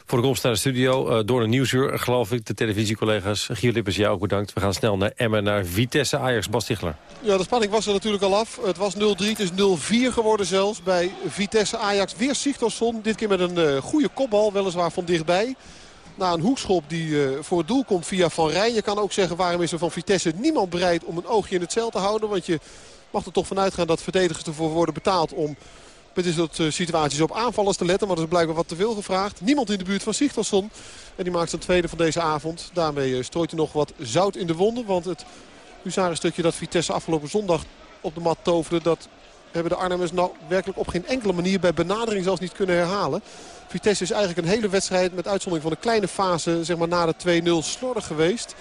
voor de komst naar de studio. Uh, door een nieuwsuur, geloof ik, de televisiecollega's. Lippers, jou ook bedankt. We gaan snel naar Emmen, naar Vitesse Ajax. Bas Tichler. Ja, de spanning was er natuurlijk al af. Het was 0-3, het is 0-4 geworden zelfs bij Vitesse Ajax. Weer Sigtorsson, dit keer met een uh, goede kopbal, weliswaar van dichtbij. Na een hoekschop die uh, voor het doel komt via Van Rijn. Je kan ook zeggen, waarom is er van Vitesse niemand bereid om een oogje in het cel te houden? Want je mag er toch vanuit gaan dat verdedigers ervoor worden betaald om met dit soort uh, situaties op aanvallers te letten. Maar dat is blijkbaar wat te veel gevraagd. Niemand in de buurt van Sigtorsson. En die maakt zijn tweede van deze avond. Daarmee uh, strooit hij nog wat zout in de wonden. Want het stukje dat Vitesse afgelopen zondag op de mat toverde... dat hebben de Arnhemmers nou werkelijk op geen enkele manier bij benadering zelfs niet kunnen herhalen. Vitesse is eigenlijk een hele wedstrijd met uitzondering van een kleine fase zeg maar, na de 2-0 slordig geweest.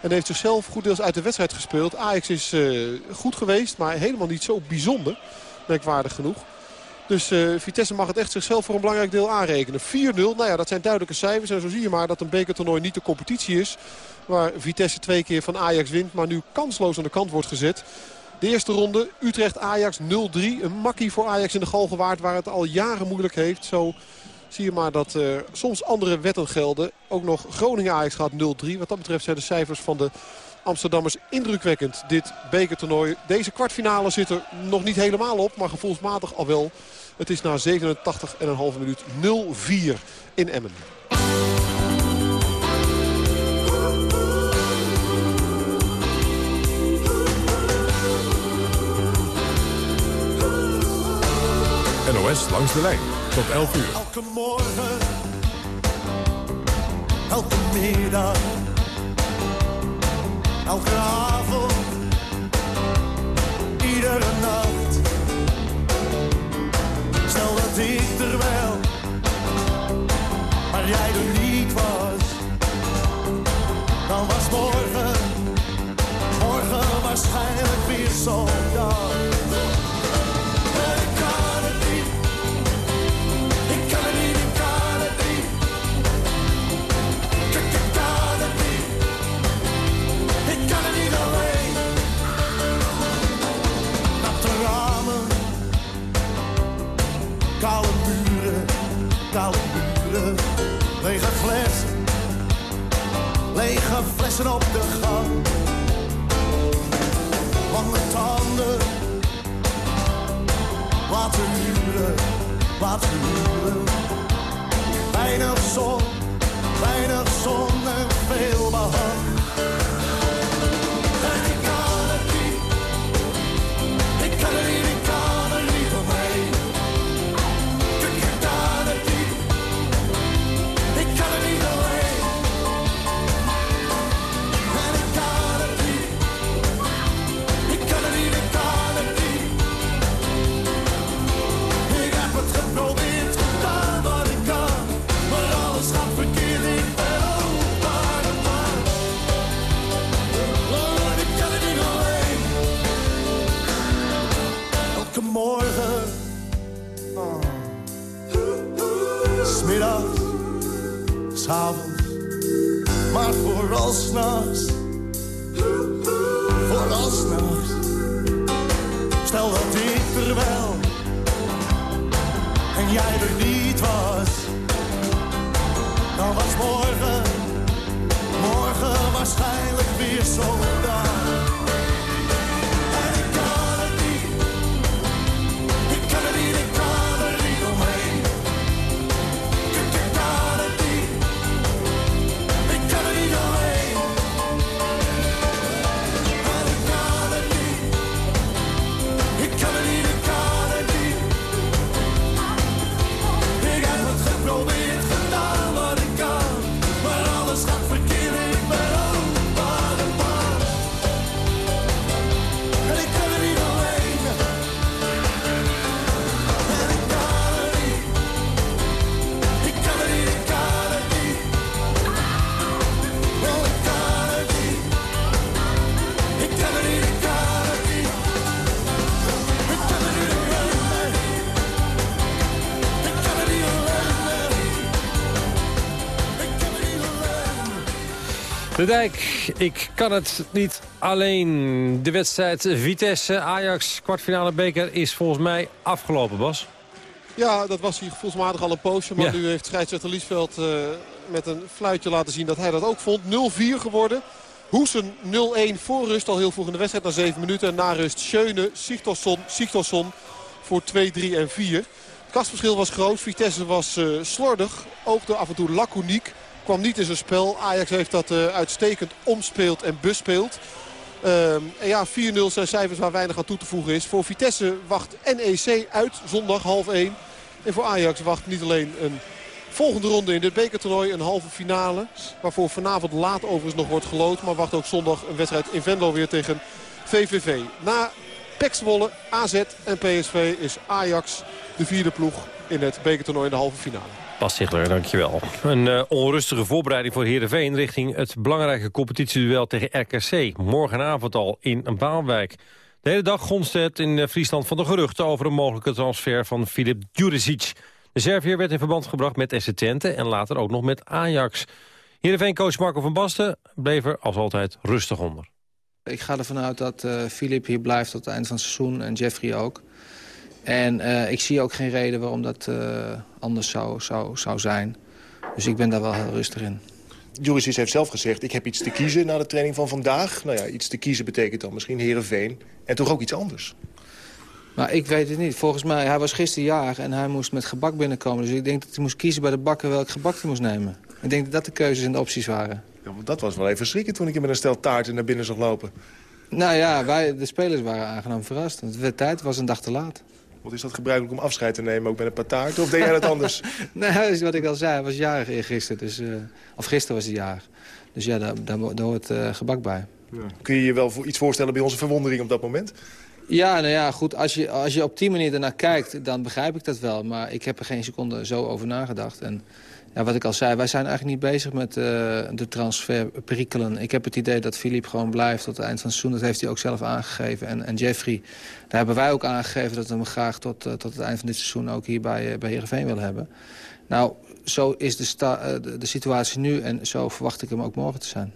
En heeft zichzelf goed deels uit de wedstrijd gespeeld. Ajax is uh, goed geweest, maar helemaal niet zo bijzonder. Merkwaardig genoeg. Dus uh, Vitesse mag het echt zichzelf voor een belangrijk deel aanrekenen. 4-0, nou ja, dat zijn duidelijke cijfers. En zo zie je maar dat een bekertoernooi niet de competitie is. Waar Vitesse twee keer van Ajax wint, maar nu kansloos aan de kant wordt gezet. De eerste ronde, Utrecht-Ajax 0-3. Een makkie voor Ajax in de Galgenwaard waar het al jaren moeilijk heeft. Zo zie je maar dat uh, soms andere wetten gelden. Ook nog Groningen-Ajax gaat 0-3. Wat dat betreft zijn de cijfers van de Amsterdammers indrukwekkend dit bekertoernooi. Deze kwartfinale zit er nog niet helemaal op, maar gevoelsmatig al wel. Het is na 87,5 minuut 0-4 in Emmen. NOS langs de lijn tot 11 uur. Elke morgen, elke middag elke avond, ik er wel, maar jij er niet was. Dan was morgen, morgen waarschijnlijk weer zo. Op de gang. Lange tanden. Laten huren, laten huren. Weinig zon, weinig zon en veel behang. De Dijk, ik kan het niet alleen. De wedstrijd Vitesse-Ajax kwartfinale beker is volgens mij afgelopen, Bas. Ja, dat was hij gevoelsmatig al een poosje. Maar Ja. nu heeft scheidsrechter Liesveld eh, met een fluitje laten zien dat hij dat ook vond. 0-4 geworden. Hoesen 0-1 voor rust al heel vroeg in de wedstrijd na 7 minuten. En na rust Schöne, Sigtorsson, Sigtorsson voor 2, 3 en 4. Het kastverschil was groot. Vitesse was eh, slordig. Oogde af en toe laconiek. Kwam niet in zijn spel. Ajax heeft dat eh, uitstekend omspeeld en bespeeld. Ehm, en ja, 4-0 zijn cijfers waar weinig aan toe te voegen is. Voor Vitesse wacht NEC uit zondag half 1. En voor Ajax wacht niet alleen een volgende ronde in dit bekertoernooi. Een halve finale. Waarvoor vanavond laat overigens nog wordt gelood. Maar wacht ook zondag een wedstrijd in Venlo weer tegen VVV. Na PEC Zwolle, AZ en PSV is Ajax de vierde ploeg in het bekertoernooi in de halve finale. Bas dankjewel. Een eh, onrustige voorbereiding voor Heerenveen... richting het belangrijke competitieduel tegen RKC. Morgenavond al in Baalwijk. De hele dag gonste het in eh, Friesland van de geruchten... over een mogelijke transfer van Filip Djuricic. De Serviër werd in verband gebracht met SC en later ook nog met Ajax. Heerenveen-coach Marco van Basten bleef er als altijd rustig onder. Ik ga ervan uit dat eh Filip hier blijft tot het eind van het seizoen en Jeffrey ook. En eh, ik zie ook geen reden waarom dat eh, anders zou, zou, zou zijn. Dus ik ben daar wel heel rustig in. Juricis heeft zelf gezegd, ik heb iets te kiezen na de training van vandaag. Nou ja, iets te kiezen betekent dan misschien Herenveen en toch ook iets anders. Maar ik weet het niet. Volgens mij, hij was gisteren jarig en hij moest met gebak binnenkomen. Dus ik denk dat hij moest kiezen bij de bakker welk gebak hij moest nemen. Ik denk dat dat de keuzes en de opties waren. Ja, want dat was wel even schrikken toen ik hem met een stel taarten naar binnen zag lopen. Nou ja, wij, de spelers waren aangenaam verrast. Want de tijd was een dag te laat. Wat is dat gebruikelijk om afscheid te nemen, ook met een paar taarten? Of deed jij dat anders? nee, dat is wat ik al zei. Hij was jarig eergisteren. Dus, eh, of gisteren was hij jarig. Dus ja, daar, daar, daar hoort eh, gebak bij. Ja. Kun je je wel voor iets voorstellen bij onze verwondering op dat moment? Ja, nou ja, goed. Als je, als je op die manier ernaar kijkt, dan begrijp ik dat wel. Maar ik heb er geen seconde zo over nagedacht. En ja, wat ik al zei, wij zijn eigenlijk niet bezig met uh, de transferperikelen. Ik heb het idee dat Philippe gewoon blijft tot het eind van het seizoen. Dat heeft hij ook zelf aangegeven. En, en Jeffrey, daar hebben wij ook aangegeven dat we hem graag tot, uh, tot het eind van dit seizoen ook hier bij, uh, bij Heerenveen willen hebben. Nou, zo is de, sta de, situatie nu en zo verwacht ik hem ook morgen te zijn.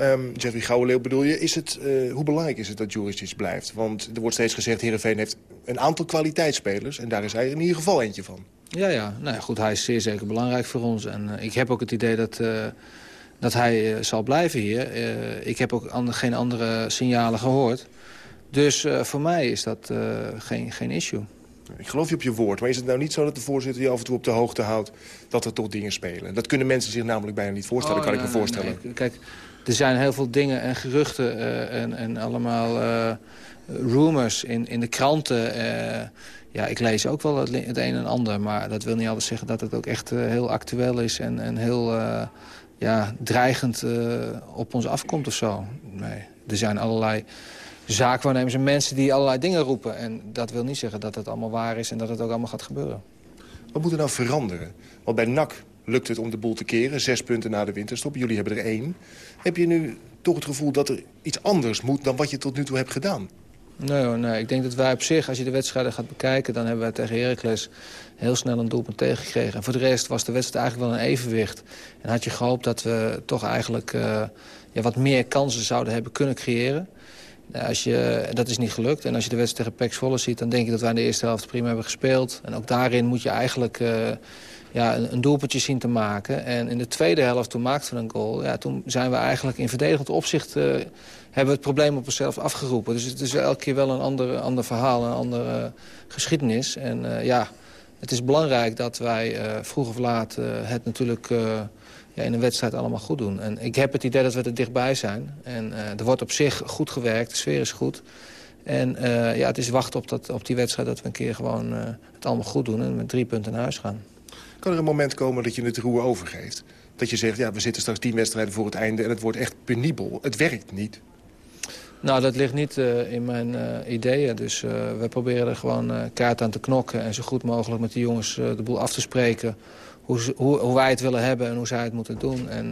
Um, Jeffrey Gouwenleeuw bedoel je, is het, hoe belangrijk is het dat Juricic blijft? Want er wordt steeds gezegd, Heerenveen heeft een aantal kwaliteitsspelers... en daar is hij in ieder geval eentje van. Ja, ja. Nou ja, goed, hij is zeer zeker belangrijk voor ons. En uh, ik heb ook het idee dat, uh, dat hij uh, zal blijven hier. ik heb ook an geen andere signalen gehoord. Dus voor mij is dat geen, geen issue. Ik geloof je op je woord, maar is het nou niet zo dat de voorzitter je af en toe op de hoogte houdt dat er toch dingen spelen? Dat kunnen mensen zich namelijk bijna niet voorstellen, oh, kan ik me voorstellen. Nee, kijk, er zijn heel veel dingen en geruchten en, en allemaal rumors in, in de kranten. Ja, ik lees ook wel het, het, een en ander, maar dat wil niet altijd zeggen dat het ook echt heel actueel is en, en heel ja, dreigend op ons afkomt of zo. Nee, er zijn allerlei zaakwaarnemers en mensen die allerlei dingen roepen. En dat wil niet zeggen dat het allemaal waar is en dat het ook allemaal gaat gebeuren. Wat moet er nou veranderen? Want bij NAC lukt het om de boel te keren. Zes punten na de winterstop. Jullie hebben er één. Heb je nu toch het gevoel dat er iets anders moet... dan wat je tot nu toe hebt gedaan? Nee nee. Ik denk dat wij op zich, als je de wedstrijden gaat bekijken... dan hebben wij tegen Heracles heel snel een doelpunt tegengekregen. En voor de rest was de wedstrijd eigenlijk wel een evenwicht. En had je gehoopt dat we toch eigenlijk uh, ja, wat meer kansen zouden hebben kunnen creëren. Als je, dat is niet gelukt. En als je de wedstrijd tegen Pex Volle ziet... dan denk ik dat wij in de eerste helft prima hebben gespeeld. En ook daarin moet je eigenlijk... Uh, ja, een, een doelpuntje zien te maken. En in de tweede helft, toen maakten we een goal. Ja, toen zijn we eigenlijk in verdedigend opzicht... hebben we het probleem op onszelf afgeroepen. Dus het is elke keer wel een ander, verhaal, een andere uh, geschiedenis. En uh, ja, het is belangrijk dat wij vroeg of laat het natuurlijk... Ja, in een wedstrijd allemaal goed doen. En ik heb het idee dat we er dichtbij zijn. En er wordt op zich goed gewerkt, de sfeer is goed. En ja, het is wachten op, dat, op die wedstrijd dat we een keer gewoon het allemaal goed doen... en met drie punten naar huis gaan. Kan er een moment komen dat je het roer overgeeft? Dat je zegt, ja, we zitten straks tien wedstrijden voor het einde... en het wordt echt penibel. Het werkt niet. Nou, dat ligt niet uh, in mijn uh, ideeën. Dus uh, we proberen er gewoon kaart aan te knokken... en zo goed mogelijk met de jongens de boel af te spreken... Hoe, ze, hoe, hoe, wij het willen hebben en hoe zij het moeten doen. En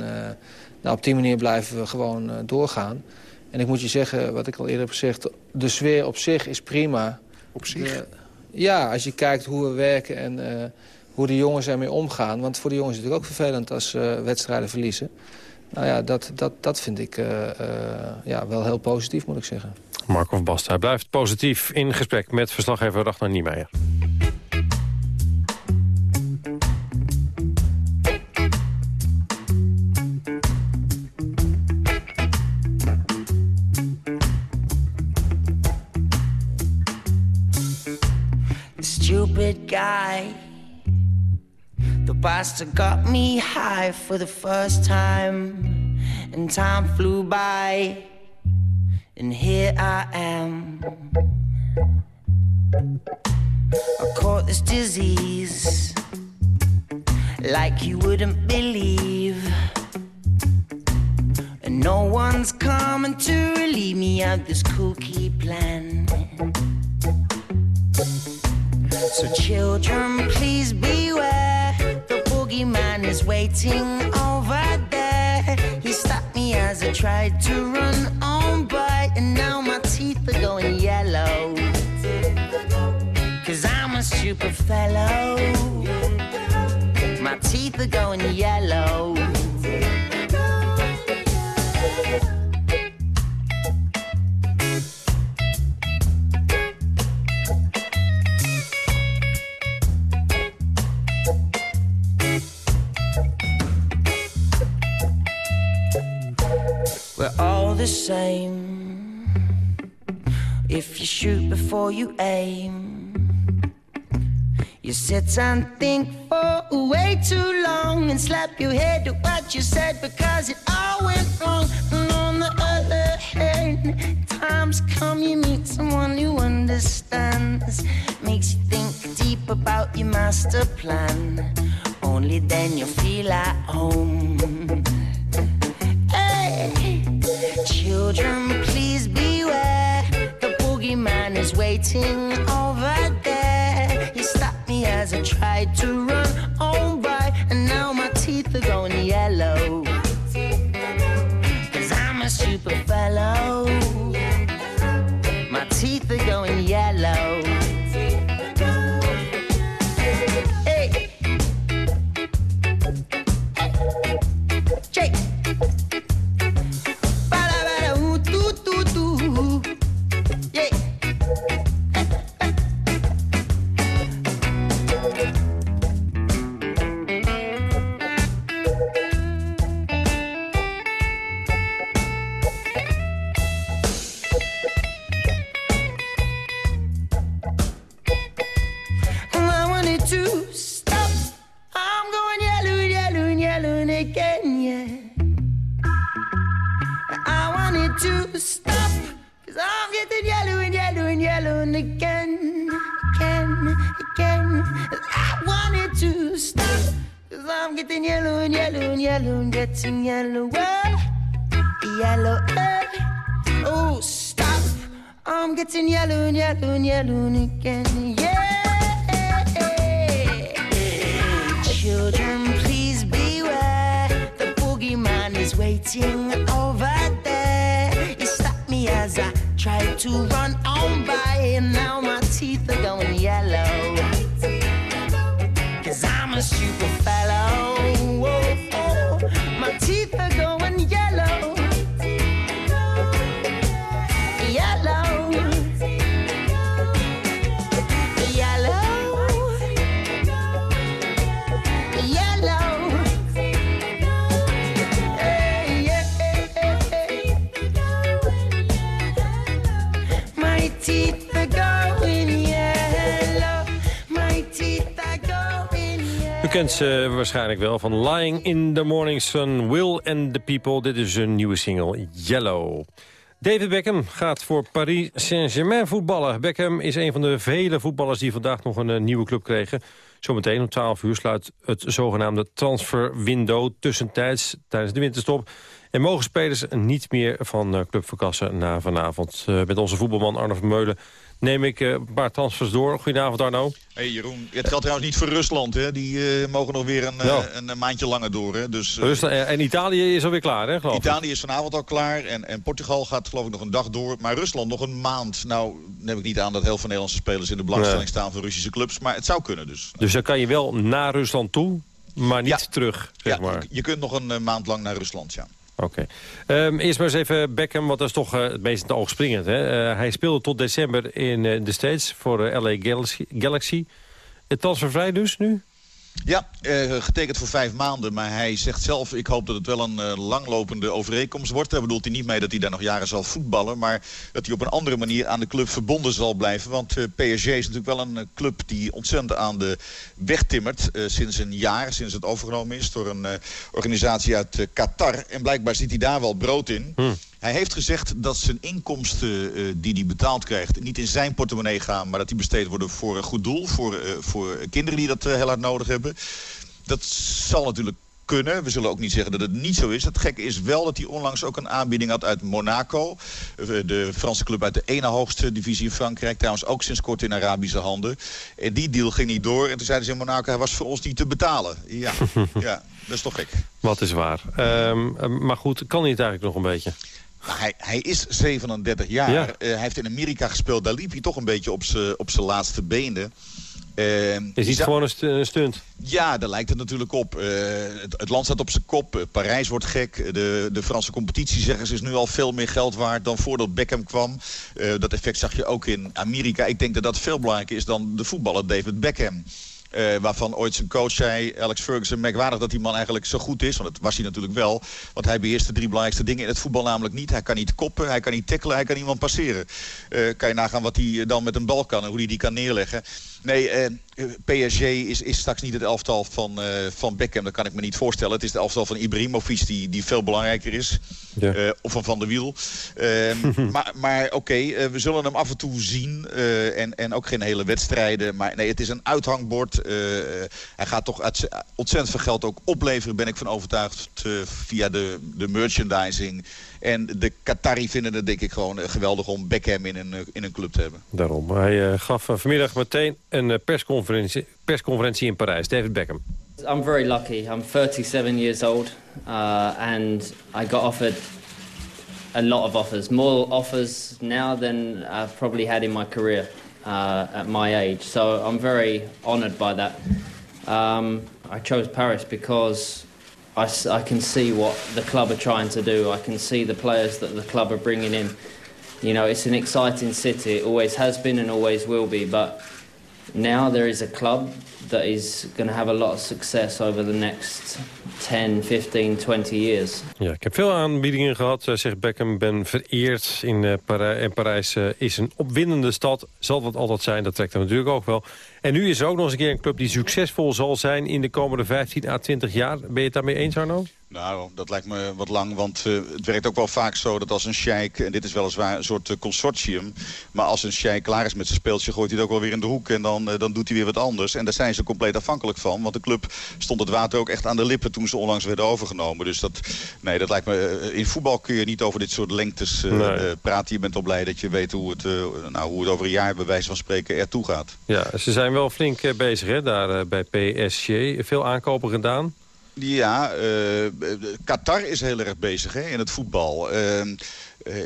nou, op die manier blijven we gewoon doorgaan. En ik moet je zeggen, wat ik al eerder heb gezegd... de sfeer op zich is prima. Op zich? De, ja, als je kijkt hoe we werken en hoe de jongens ermee omgaan. Want voor de jongens is het natuurlijk ook vervelend als uh, wedstrijden verliezen. Nou ja, dat, dat, dat vind ik uh, uh, ja, wel heel positief, moet ik zeggen. Marco van Basten, hij blijft positief in gesprek met verslaggever Ragnar Niemeyer. Stupid guy The pastor got me high for the first time, and time flew by, and here I am. I caught this disease like you wouldn't believe. And no one's coming to relieve me of this kooky plan. So, children, please beware. Boogeyman is waiting over there. He stopped me as I tried to run on by, and now my teeth are going yellow. Cause I'm a stupid fellow. My teeth are going yellow. Sit and think for way too long and slap your head at what you said because it all went wrong. And on the other hand, times come you meet someone who understands, makes you think deep about your master plan. Only then you feel at home. Hey, children, please beware. The boogeyman is waiting over there. As I tried to run on by, and now my teeth are going yellow. Cause I'm a super fellow. My teeth are going yellow. Hey. Jake. Waarschijnlijk wel van Lying in the Morning Sun, Will and the People. Dit is een nieuwe single, Yellow. David Beckham gaat voor Paris Saint-Germain voetballen. Beckham is een van de vele voetballers die vandaag nog een eh, nieuwe club kregen. Zometeen om 12 uur sluit het zogenaamde transferwindow tussentijds tijdens de winterstop. En mogen spelers niet meer van eh, club verkassen na vanavond. Eh, met onze voetbalman Arno Vermeulen neem ik eh, een paar transfers door. Goedenavond Arno. Hey Jeroen, het geldt trouwens niet voor Rusland. Hè? Die eh, mogen nog weer een, eh, Ja. een, maandje langer door. Hè? Dus, Rusland, en Italië is alweer klaar, hè, geloof ik? Italië is vanavond al klaar en, en Portugal gaat geloof ik nog een dag door. Maar Rusland nog een maand. Nou neem ik niet aan dat heel veel Nederlandse spelers in de belangstelling Nee. staan voor Russische clubs. Maar het zou kunnen dus. Dus dan kan je wel naar Rusland toe, maar niet terug, zeg maar. Je kunt nog een maand lang naar Rusland, ja. Oké. Ehm, eerst maar eens even Beckham, want dat is toch eh, het meest in oog springend. Hè? Eh, hij speelde tot december in eh, de States voor LA Galaxy. Galaxy. Het transfervrij dus nu? Ja, eh, getekend voor vijf maanden. Maar hij zegt zelf, ik hoop dat het wel een eh, langlopende overeenkomst wordt. Daar bedoelt hij niet mee dat hij daar nog jaren zal voetballen. Maar dat hij op een andere manier aan de club verbonden zal blijven. Want eh, PSG is natuurlijk wel een club die ontzettend aan de weg timmert. sinds een jaar, sinds het overgenomen is door een organisatie uit Qatar. En blijkbaar ziet hij daar wel brood in. Hij heeft gezegd dat zijn inkomsten eh, die hij betaald krijgt... niet in zijn portemonnee gaan, maar dat die besteed worden voor een goed doel. Voor, eh, voor kinderen die dat eh, heel hard nodig hebben. Dat zal natuurlijk kunnen. We zullen ook niet zeggen dat het niet zo is. Het gekke is wel dat hij onlangs ook een aanbieding had uit Monaco. De Franse club uit de ene hoogste divisie in Frankrijk. Trouwens ook sinds kort in Arabische handen. En die deal ging niet door. En toen zeiden ze in Monaco, hij was voor ons niet te betalen. Ja, ja dat is toch gek. Wat is waar. Ehm, eh, maar goed, kan hij het eigenlijk nog een beetje? Nou, hij, hij is 37 jaar. Ja. Eh, hij heeft in Amerika gespeeld. Daar liep hij toch een beetje op zijn laatste benen. Eh, Is zou- gewoon een stu- een stunt? Ja, daar lijkt het natuurlijk op. Eh, het, het land staat op zijn kop. Eh, Parijs wordt gek. De, de Franse competitie, zeggen ze, is nu al veel meer geld waard dan voordat Beckham kwam. Dat effect zag je ook in Amerika. Ik denk dat dat veel belangrijker is dan de voetballer David Beckham. Eh, waarvan ooit zijn coach zei, Alex Ferguson, merkwaardig dat die man eigenlijk zo goed is. Want dat was hij natuurlijk wel. Want hij beheerst de drie belangrijkste dingen in het voetbal namelijk niet. Hij kan niet koppen, hij kan niet tackelen, hij kan iemand passeren. Eh, kan je nagaan wat hij dan met een bal kan en hoe hij die kan neerleggen. Nee, eh, PSG is, is straks niet het elftal van, eh, van Beckham. Dat kan ik me niet voorstellen. Het is het elftal van Ibrahimovic die, die veel belangrijker is. Eh, of van Van der Wiel. Ehm, maar maar oké, we zullen hem af en toe zien. en, en ook geen hele wedstrijden. Maar nee, het is een uithangbord. Hij gaat toch ontzettend veel geld ook opleveren, ben ik van overtuigd. via de, de merchandising. En de Qatari vinden het denk ik gewoon eh, geweldig om Beckham in een, eh, in een club te hebben. Daarom. Hij eh, gaf vanmiddag meteen een persconferentie, persconferentie in Parijs. David Beckham. I'm very lucky. I'm 37 years old, uh, and I got offered a lot of offers, more offers now than I've probably had in my career uh, at my age. So I'm very honoured by that. Um, I chose Paris because I, I can see what the club are trying to do. I can see the players that the club are bringing in. You know, it's an exciting city. It always has been and always will be. But now there is a club that is going to have a lot of over the next 10, 15, 20 years. Ja, ik heb veel aanbiedingen gehad, eh, zegt Beckham. Ben vereerd in uh, Parij en Parijs uh, is een opwindende stad. Zal dat altijd zijn, dat trekt er natuurlijk ook wel. En nu is er ook nog eens een keer een club die succesvol zal zijn... in de komende 15 à 20 jaar. Ben je het daarmee eens, Arno? Nou, dat lijkt me wat lang, want uh, het werkt ook wel vaak zo dat als een sheik... en dit is weliswaar een soort uh, consortium... maar als een sheik klaar is met zijn speeltje, gooit hij het ook wel weer in de hoek... en dan, uh, dan doet hij weer wat anders. En daar zijn ze compleet afhankelijk van, want de club stond het water ook echt aan de lippen... toen ze onlangs werden overgenomen. Dus dat, nee, dat lijkt me... in voetbal kun je niet over dit soort lengtes nee. praten. Je bent al blij dat je weet hoe het, nou, hoe het over een jaar, bij wijze van spreken, ertoe gaat. Ja, ze zijn wel flink bezig hè, daar bij PSG. Veel aankopen gedaan. Ja, uh, Qatar is heel erg bezig hè, in het voetbal. Uh,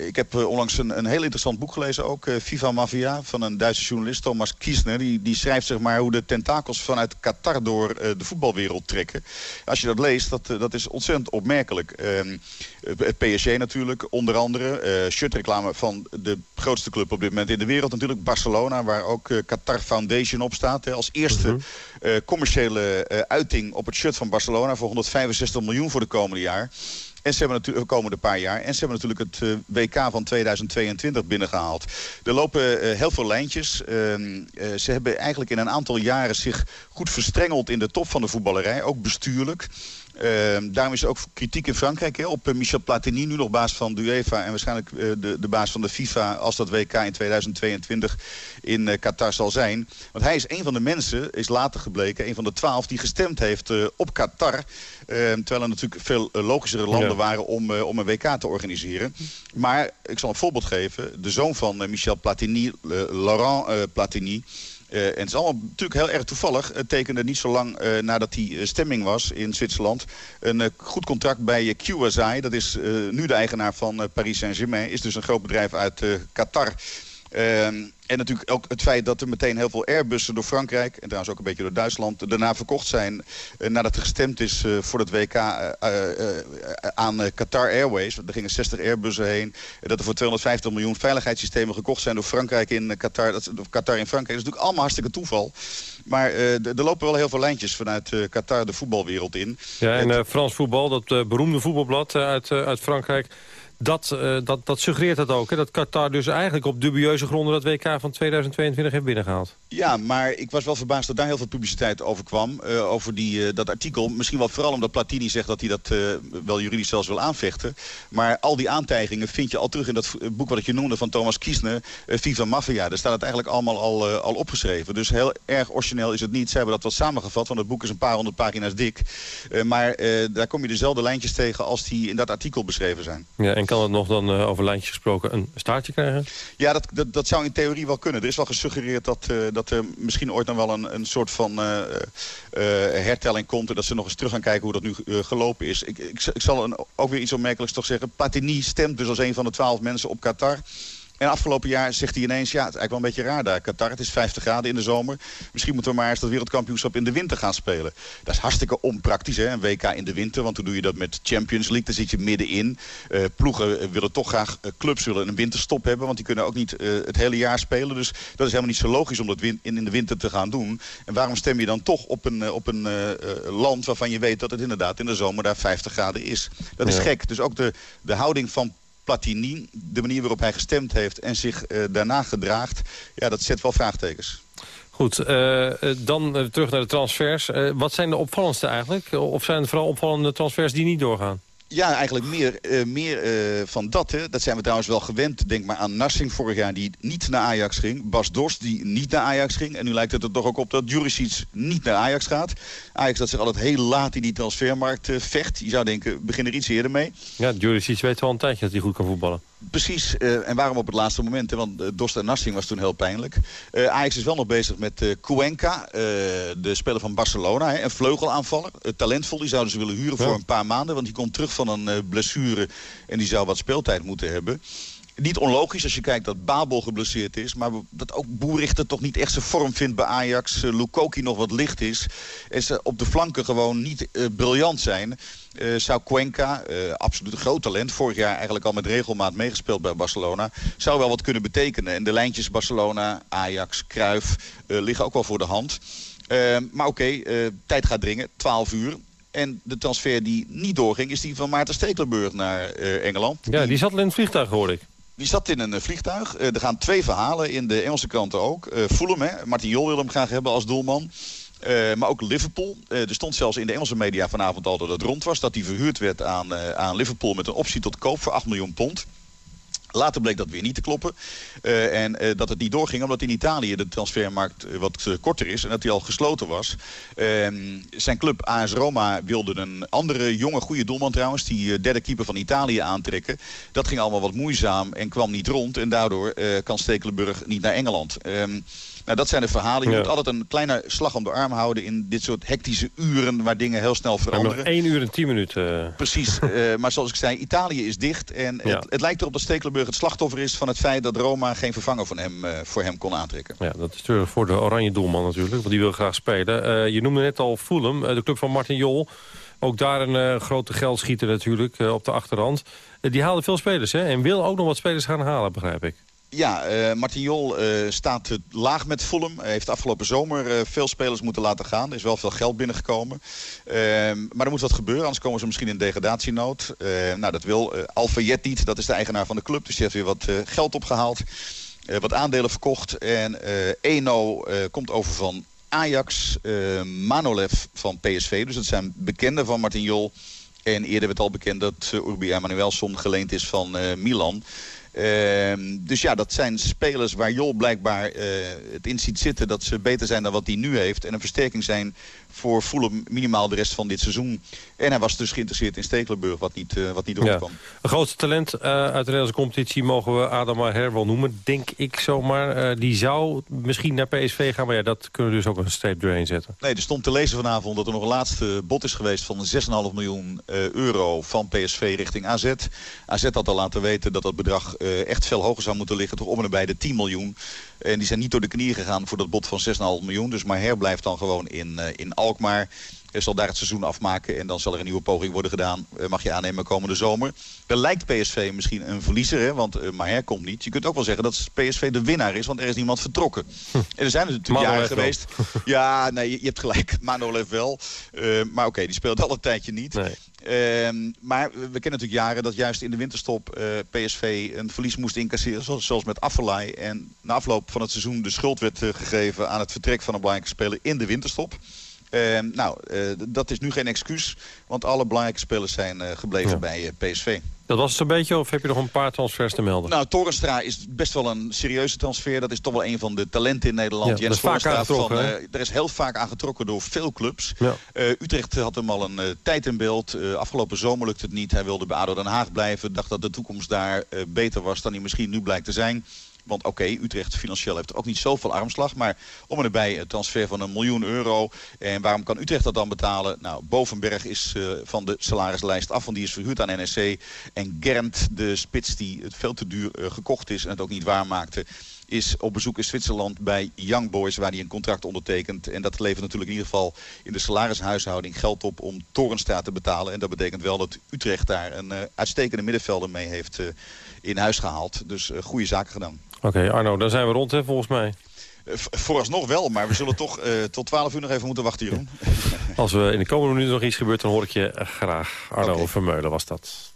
ik heb onlangs een, een heel interessant boek gelezen ook. Viva Mafia van een Duitse journalist, Thomas Kiesner. Die, die schrijft zeg maar, hoe de tentakels vanuit Qatar door de voetbalwereld trekken. Als je dat leest, dat, dat is ontzettend opmerkelijk. Ehm, het PSG natuurlijk, onder andere. shirtreclame van de grootste club op dit moment in de wereld natuurlijk. Barcelona, waar ook Qatar Foundation op staat. Hè, als eerste... Uh, commerciële uiting op het shirt van Barcelona voor 165 miljoen voor de komende jaar. En ze hebben natuurlijk de komende paar jaar. En ze hebben natuurlijk het uh, WK van 2022 binnengehaald. Er lopen heel veel lijntjes. Ehm, ze hebben eigenlijk in een aantal jaren zich goed verstrengeld in de top van de voetballerij. Ook bestuurlijk. Uh, daarom is er ook kritiek in Frankrijk hè, op uh, Michel Platini, nu nog baas van de UEFA... en waarschijnlijk uh, de, de baas van de FIFA als dat WK in 2022 in Qatar zal zijn. Want hij is een van de mensen, is later gebleken, een van de twaalf... die gestemd heeft op Qatar. Ehm, terwijl er natuurlijk veel logischere landen ja. waren om, om een WK te organiseren. Maar ik zal een voorbeeld geven. De zoon van Michel Platini, Laurent Platini... Uh, en het is allemaal natuurlijk heel erg toevallig. Het tekende niet zo lang uh, nadat die uh, stemming was in Zwitserland... een goed contract bij QSI. Dat is nu de eigenaar van Paris Saint-Germain. Is dus een groot bedrijf uit Qatar. Ehm, en natuurlijk ook het feit dat er meteen heel veel Airbussen door Frankrijk... en trouwens ook een beetje door Duitsland... daarna verkocht zijn uh, nadat er gestemd is uh, voor het WK uh, aan Qatar Airways. Er gingen 60 Airbussen heen. dat er voor 250 miljoen veiligheidssystemen gekocht zijn door Frankrijk in Qatar. Dat, Qatar in Frankrijk. Dat is natuurlijk allemaal hartstikke toeval. Maar er lopen wel heel veel lijntjes vanuit Qatar de voetbalwereld in. Ja, en Frans Voetbal, dat beroemde voetbalblad uit, uit Frankrijk dat, uh, dat, dat suggereert dat ook. Hè? Dat Qatar dus eigenlijk op dubieuze gronden dat WK van 2022 heeft binnengehaald. Ja, maar ik was wel verbaasd dat daar heel veel publiciteit over kwam. Uh, over die, uh, dat artikel. Misschien wel vooral omdat Platini zegt dat hij dat wel juridisch zelfs wil aanvechten. Maar al die aantijgingen vind je al terug in dat boek wat ik je noemde van Thomas Kiesner. Viva Mafia. Daar staat het eigenlijk allemaal al, al opgeschreven. Dus heel erg origineel is het niet. Ze hebben dat wat samengevat. Want het boek is een paar honderd pagina's dik. maar daar kom je dezelfde lijntjes tegen als die in dat artikel beschreven zijn. Ja, en kan het nog dan uh, over lijntjes gesproken een staartje krijgen? Ja, dat, dat, zou in theorie wel kunnen. Er is wel gesuggereerd dat, uh, dat er misschien ooit nog wel een, een soort van uh, hertelling komt... en dat ze nog eens terug gaan kijken hoe dat nu gelopen is. Ik, ik, ik zal een, ook weer iets opmerkelijks toch zeggen. Platini stemt dus als een van de twaalf mensen op Qatar... En afgelopen jaar zegt hij ineens, ja, het is eigenlijk wel een beetje raar daar. Qatar, het is 50 graden in de zomer. Misschien moeten we maar eens dat wereldkampioenschap in de winter gaan spelen. Dat is hartstikke onpraktisch, hè, een WK in de winter. Want toen doe je dat met Champions League, daar zit je middenin. Uh, ploegen willen toch graag, uh, clubs willen een winterstop hebben. Want die kunnen ook niet uh, het hele jaar spelen. Dus dat is helemaal niet zo logisch om dat in, in de winter te gaan doen. En waarom stem je dan toch op een, op een land waarvan je weet dat het inderdaad in de zomer daar 50 graden is? Dat is ja. gek. Dus ook de, de houding van Platini, de manier waarop hij gestemd heeft en zich uh, daarna gedraagt, ja, dat zet wel vraagtekens. Goed, uh, dan uh, terug naar de transfers. wat zijn de opvallendste eigenlijk? Of zijn het vooral opvallende transfers die niet doorgaan? Ja, eigenlijk meer, uh, meer uh, van dat. Hè. Dat zijn we trouwens wel gewend. Denk maar aan Narsing vorig jaar die niet naar Ajax ging. Bas Dorst die niet naar Ajax ging. En nu lijkt het er toch ook op dat Juricic niet naar Ajax gaat. Ajax dat zich altijd heel laat in die transfermarkt uh, vecht. Je zou denken, begin er iets eerder mee. Ja, Juricic weet wel een tijdje dat hij goed kan voetballen. Precies, uh, en waarom op het laatste moment? Hè? Want uh, Dost en Nassing was toen heel pijnlijk. Uh, Ajax is wel nog bezig met Cuenca, de speler van Barcelona. Hè? Een vleugelaanvaller, talentvol. Die zouden ze willen huren ja. voor een paar maanden. Want die komt terug van een blessure en die zou wat speeltijd moeten hebben niet onlogisch als je kijkt dat Babel geblesseerd is. Maar dat ook Boerichter toch niet echt zijn vorm vindt bij Ajax. Uh, Lukoki nog wat licht is. En ze op de flanken gewoon niet uh, briljant zijn. Uh, zou Cuenca, absoluut een groot talent. Vorig jaar eigenlijk al met regelmaat meegespeeld bij Barcelona. Zou wel wat kunnen betekenen. En de lijntjes Barcelona, Ajax, Cruyff liggen ook wel voor de hand. maar oké, tijd gaat dringen. 12 uur. En de transfer die niet doorging is die van Maarten Stekelenburg naar Engeland. Ja, die zat al in het vliegtuig hoor ik. Die zat in een vliegtuig. er gaan twee verhalen in de Engelse kranten ook. Uh, Fulham, hè. Martin Jol wil hem graag hebben als doelman. Maar ook Liverpool. Er stond zelfs in de Engelse media vanavond al dat het rond was. Dat hij verhuurd werd aan, aan Liverpool met een optie tot koop voor 8 miljoen pond. Later bleek dat weer niet te kloppen. Uh, en uh, dat het niet doorging omdat in Italië de transfermarkt uh, wat korter is. En dat hij al gesloten was. Ehm, zijn club AS Roma wilde een andere jonge goede doelman trouwens. Die derde keeper van Italië aantrekken. Dat ging allemaal wat moeizaam en kwam niet rond. En daardoor kan Stekelenburg niet naar Engeland. Nou, dat zijn de verhalen. Je ja. moet altijd een kleine slag om de arm houden in dit soort hectische uren waar dingen heel snel veranderen. nog 1 uur en 10 minuten. Precies. uh, maar zoals ik zei, Italië is dicht. En ja. het, het, lijkt erop dat Stekelenburg het slachtoffer is van het feit dat Roma geen vervanger van hem, uh, voor hem kon aantrekken. Ja, dat is natuurlijk voor de oranje doelman natuurlijk, want die wil graag spelen. Uh, je noemde net al Fulham, de club van Martin Jol. Ook daar een grote geldschieter natuurlijk op de achterhand. die haalde veel spelers hè? en wil ook nog wat spelers gaan halen, begrijp ik. Ja, uh, Martin Jol uh, staat laag met Fulham. Hij heeft afgelopen zomer veel spelers moeten laten gaan. Er is wel veel geld binnengekomen. Ehm, maar er moet wat gebeuren, anders komen ze misschien in degradatienood. nou, dat wil Alfayet niet. Dat is de eigenaar van de club. Dus die heeft weer wat geld opgehaald. wat aandelen verkocht. En Eno komt over van Ajax. Manolev van PSV. Dus dat zijn bekenden van Martin Jol. En eerder werd al bekend dat Urbi Emanuelson geleend is van Milan... Uh, dus ja, dat zijn spelers waar Jol blijkbaar uh, het in ziet zitten... dat ze beter zijn dan wat hij nu heeft. En een versterking zijn voor Fulham minimaal de rest van dit seizoen. En hij was dus geïnteresseerd in Stekelenburg, wat niet, uh, wat niet rondkwam. Ja. Een grootste talent uh, uit de Nederlandse competitie mogen we Adama Her noemen. Denk ik zomaar. Uh, die zou misschien naar PSV gaan, maar ja, dat kunnen we dus ook een streep doorheen zetten. Nee, er stond te lezen vanavond dat er nog een laatste bod is geweest... van 6,5 miljoen euro van PSV richting AZ. AZ had al laten weten dat dat bedrag echt veel hoger zou moeten liggen. Toch om en bij de 10 miljoen. En die zijn niet door de knieën gegaan voor dat bod van 6,5 miljoen. Dus maar Her blijft dan gewoon in, in Alkmaar. Hij zal daar het seizoen afmaken en dan zal er een nieuwe poging worden gedaan. Mag je aannemen komende zomer. Dan lijkt PSV misschien een verliezer, hè, want uh, Maher komt niet. Je kunt ook wel zeggen dat PSV de winnaar is, want er is niemand vertrokken. En er zijn er natuurlijk jaren geweest. ja, nee, je, je, hebt gelijk. Manolev wel. Uh, maar oké, okay, die speelt al een tijdje niet. Nee. Uh, maar we kennen natuurlijk jaren dat juist in de winterstop uh, PSV een verlies moest incasseren. Zoals, met Affelay. En na afloop van het seizoen de schuld werd uh, gegeven aan het vertrek van een belangrijke speler in de winterstop. Uh, nou, uh, dat is nu geen excuus, want alle belangrijke spelers zijn uh, gebleven ja. bij PSV. Dat was het een beetje, of heb je nog een paar transfers te melden? Nou, Torenstra is best wel een serieuze transfer. Dat is toch wel een van de talenten in Nederland. Ja, Jens Torenstra van, er is heel vaak aangetrokken door veel clubs. Ja. Utrecht had hem al een tijd in beeld. afgelopen zomer lukte het niet. Hij wilde bij ADO Den Haag blijven. Dacht dat de toekomst daar beter was dan hij misschien nu blijkt te zijn. Want oké, Utrecht financieel heeft ook niet zoveel armslag. Maar om en erbij een transfer van een miljoen euro. En waarom kan Utrecht dat dan betalen? Nou, Bovenberg is uh, van de salarislijst af. Want die is verhuurd aan NSC. En Gernt, de spits die het veel te duur uh, gekocht is en het ook niet waarmaakte is op bezoek in Zwitserland bij Young Boys... waar hij een contract ondertekent. En dat levert natuurlijk in ieder geval in de salarishuishouding geld op... om Torenstraat te betalen. En dat betekent wel dat Utrecht daar een uh, uitstekende middenvelder mee heeft in huis gehaald. Dus uh, goede zaken gedaan. Oké, okay, Arno, dan zijn we rond hè, volgens mij. Vooralsnog wel, maar we zullen toch uh, tot 12 uur nog even moeten wachten, Jeroen. Als we in de komende minuten nog iets gebeurt, dan hoor ik je graag. Arno okay. Vermeulen was dat.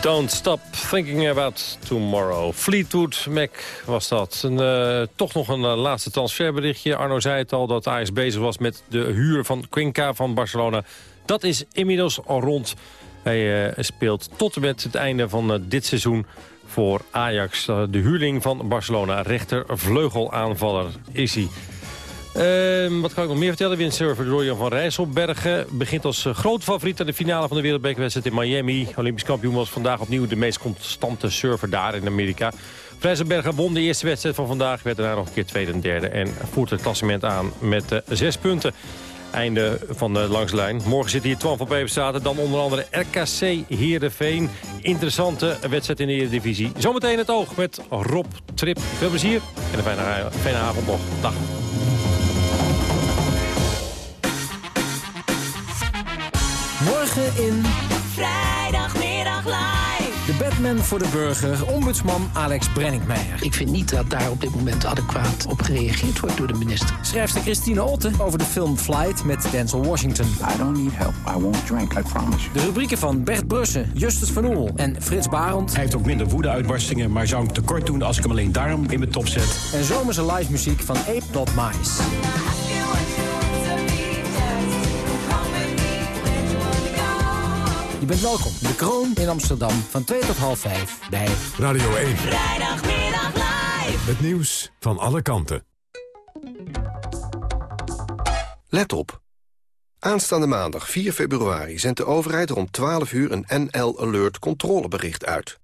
Don't stop thinking about tomorrow. Fleetwood Mac was dat. En, uh, toch nog een uh, laatste transferberichtje. Arno zei het al dat Ajax bezig was met de huur van Quinca van Barcelona. Dat is inmiddels al rond. Hij uh, speelt tot en met het einde van dit seizoen voor Ajax. de huurling van Barcelona, rechter vleugelaanvaller is hij. Uh, wat kan ik nog meer vertellen? Windsurfer Royan van Rijsselbergen begint als uh, grote favoriet aan de finale van de wereldbekerwedstrijd in Miami. Olympisch kampioen was vandaag opnieuw de meest constante surfer daar in Amerika. Rijsselbergen won de eerste wedstrijd van vandaag, werd daarna nog een keer tweede en derde en voert het klassement aan met uh, zes punten. Einde van de langslijn. Morgen zit hier Twan van Peperstraten. Dan onder andere RKC Heerenveen. Interessante wedstrijd in de Eredivisie. Zometeen het oog met Rob Trip. Veel plezier en een fijne, fijne avond nog. Dag. Morgen in... Vrijdagmiddag live. De Batman voor de burger, ombudsman Alex Brenningmeijer. Ik vind niet dat daar op dit moment adequaat op gereageerd wordt door de minister. Schrijfster Christine Otten over de film Flight met Denzel Washington. I don't need help. I won't drink, I promise you. De rubrieken van Bert Brussen, Justus van Oel en Frits Barend. Hij heeft ook minder woede-uitbarstingen, maar zou ik tekort doen als ik hem alleen daarom in mijn top zet. En zomerse live muziek van Ape Not Mice. Je bent welkom. De Kroon in Amsterdam van 2 tot half 5 bij Radio 1. Vrijdagmiddag live. Het nieuws van alle kanten. Let op. Aanstaande maandag 4 februari zendt de overheid rond 12 uur een NL Alert controlebericht uit.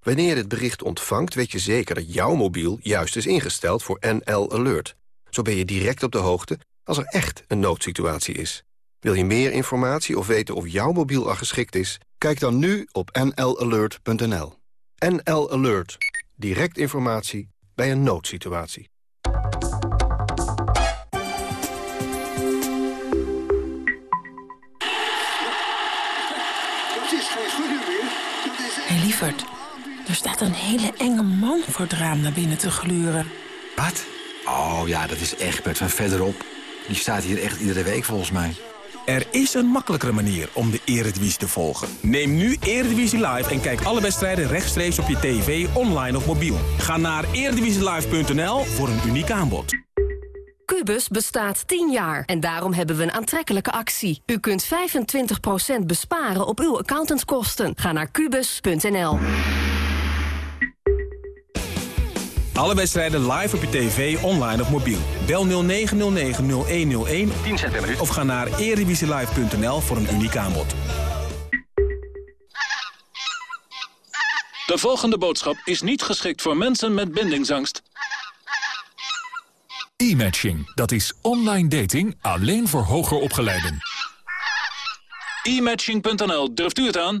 Wanneer je dit bericht ontvangt weet je zeker dat jouw mobiel juist is ingesteld voor NL Alert. Zo ben je direct op de hoogte als er echt een noodsituatie is. Wil je meer informatie of weten of jouw mobiel al geschikt is? Kijk dan nu op nlalert.nl. NL Alert. Direct informatie bij een noodsituatie. Hé, hey, lieverd. Er staat een hele enge man voor het raam naar binnen te gluren. Wat? Oh ja, dat is Egbert van verderop. Die staat hier echt iedere week volgens mij. Er is een makkelijkere manier om de Eredivisie te volgen. Neem nu Eredivisie Live en kijk alle wedstrijden rechtstreeks op je tv, online of mobiel. Ga naar eredivisielive.nl voor een uniek aanbod. Cubus bestaat 10 jaar en daarom hebben we een aantrekkelijke actie. U kunt 25% besparen op uw accountantskosten. Ga naar kubus.nl. Alle wedstrijden live op je tv, online of mobiel. Bel 0909-0101 10 cent per minuut. of ga naar erevisielive.nl voor een uniek aanbod. De volgende boodschap is niet geschikt voor mensen met bindingsangst. E-matching, dat is online dating alleen voor hoger opgeleiden. E-matching.nl, durft u het aan?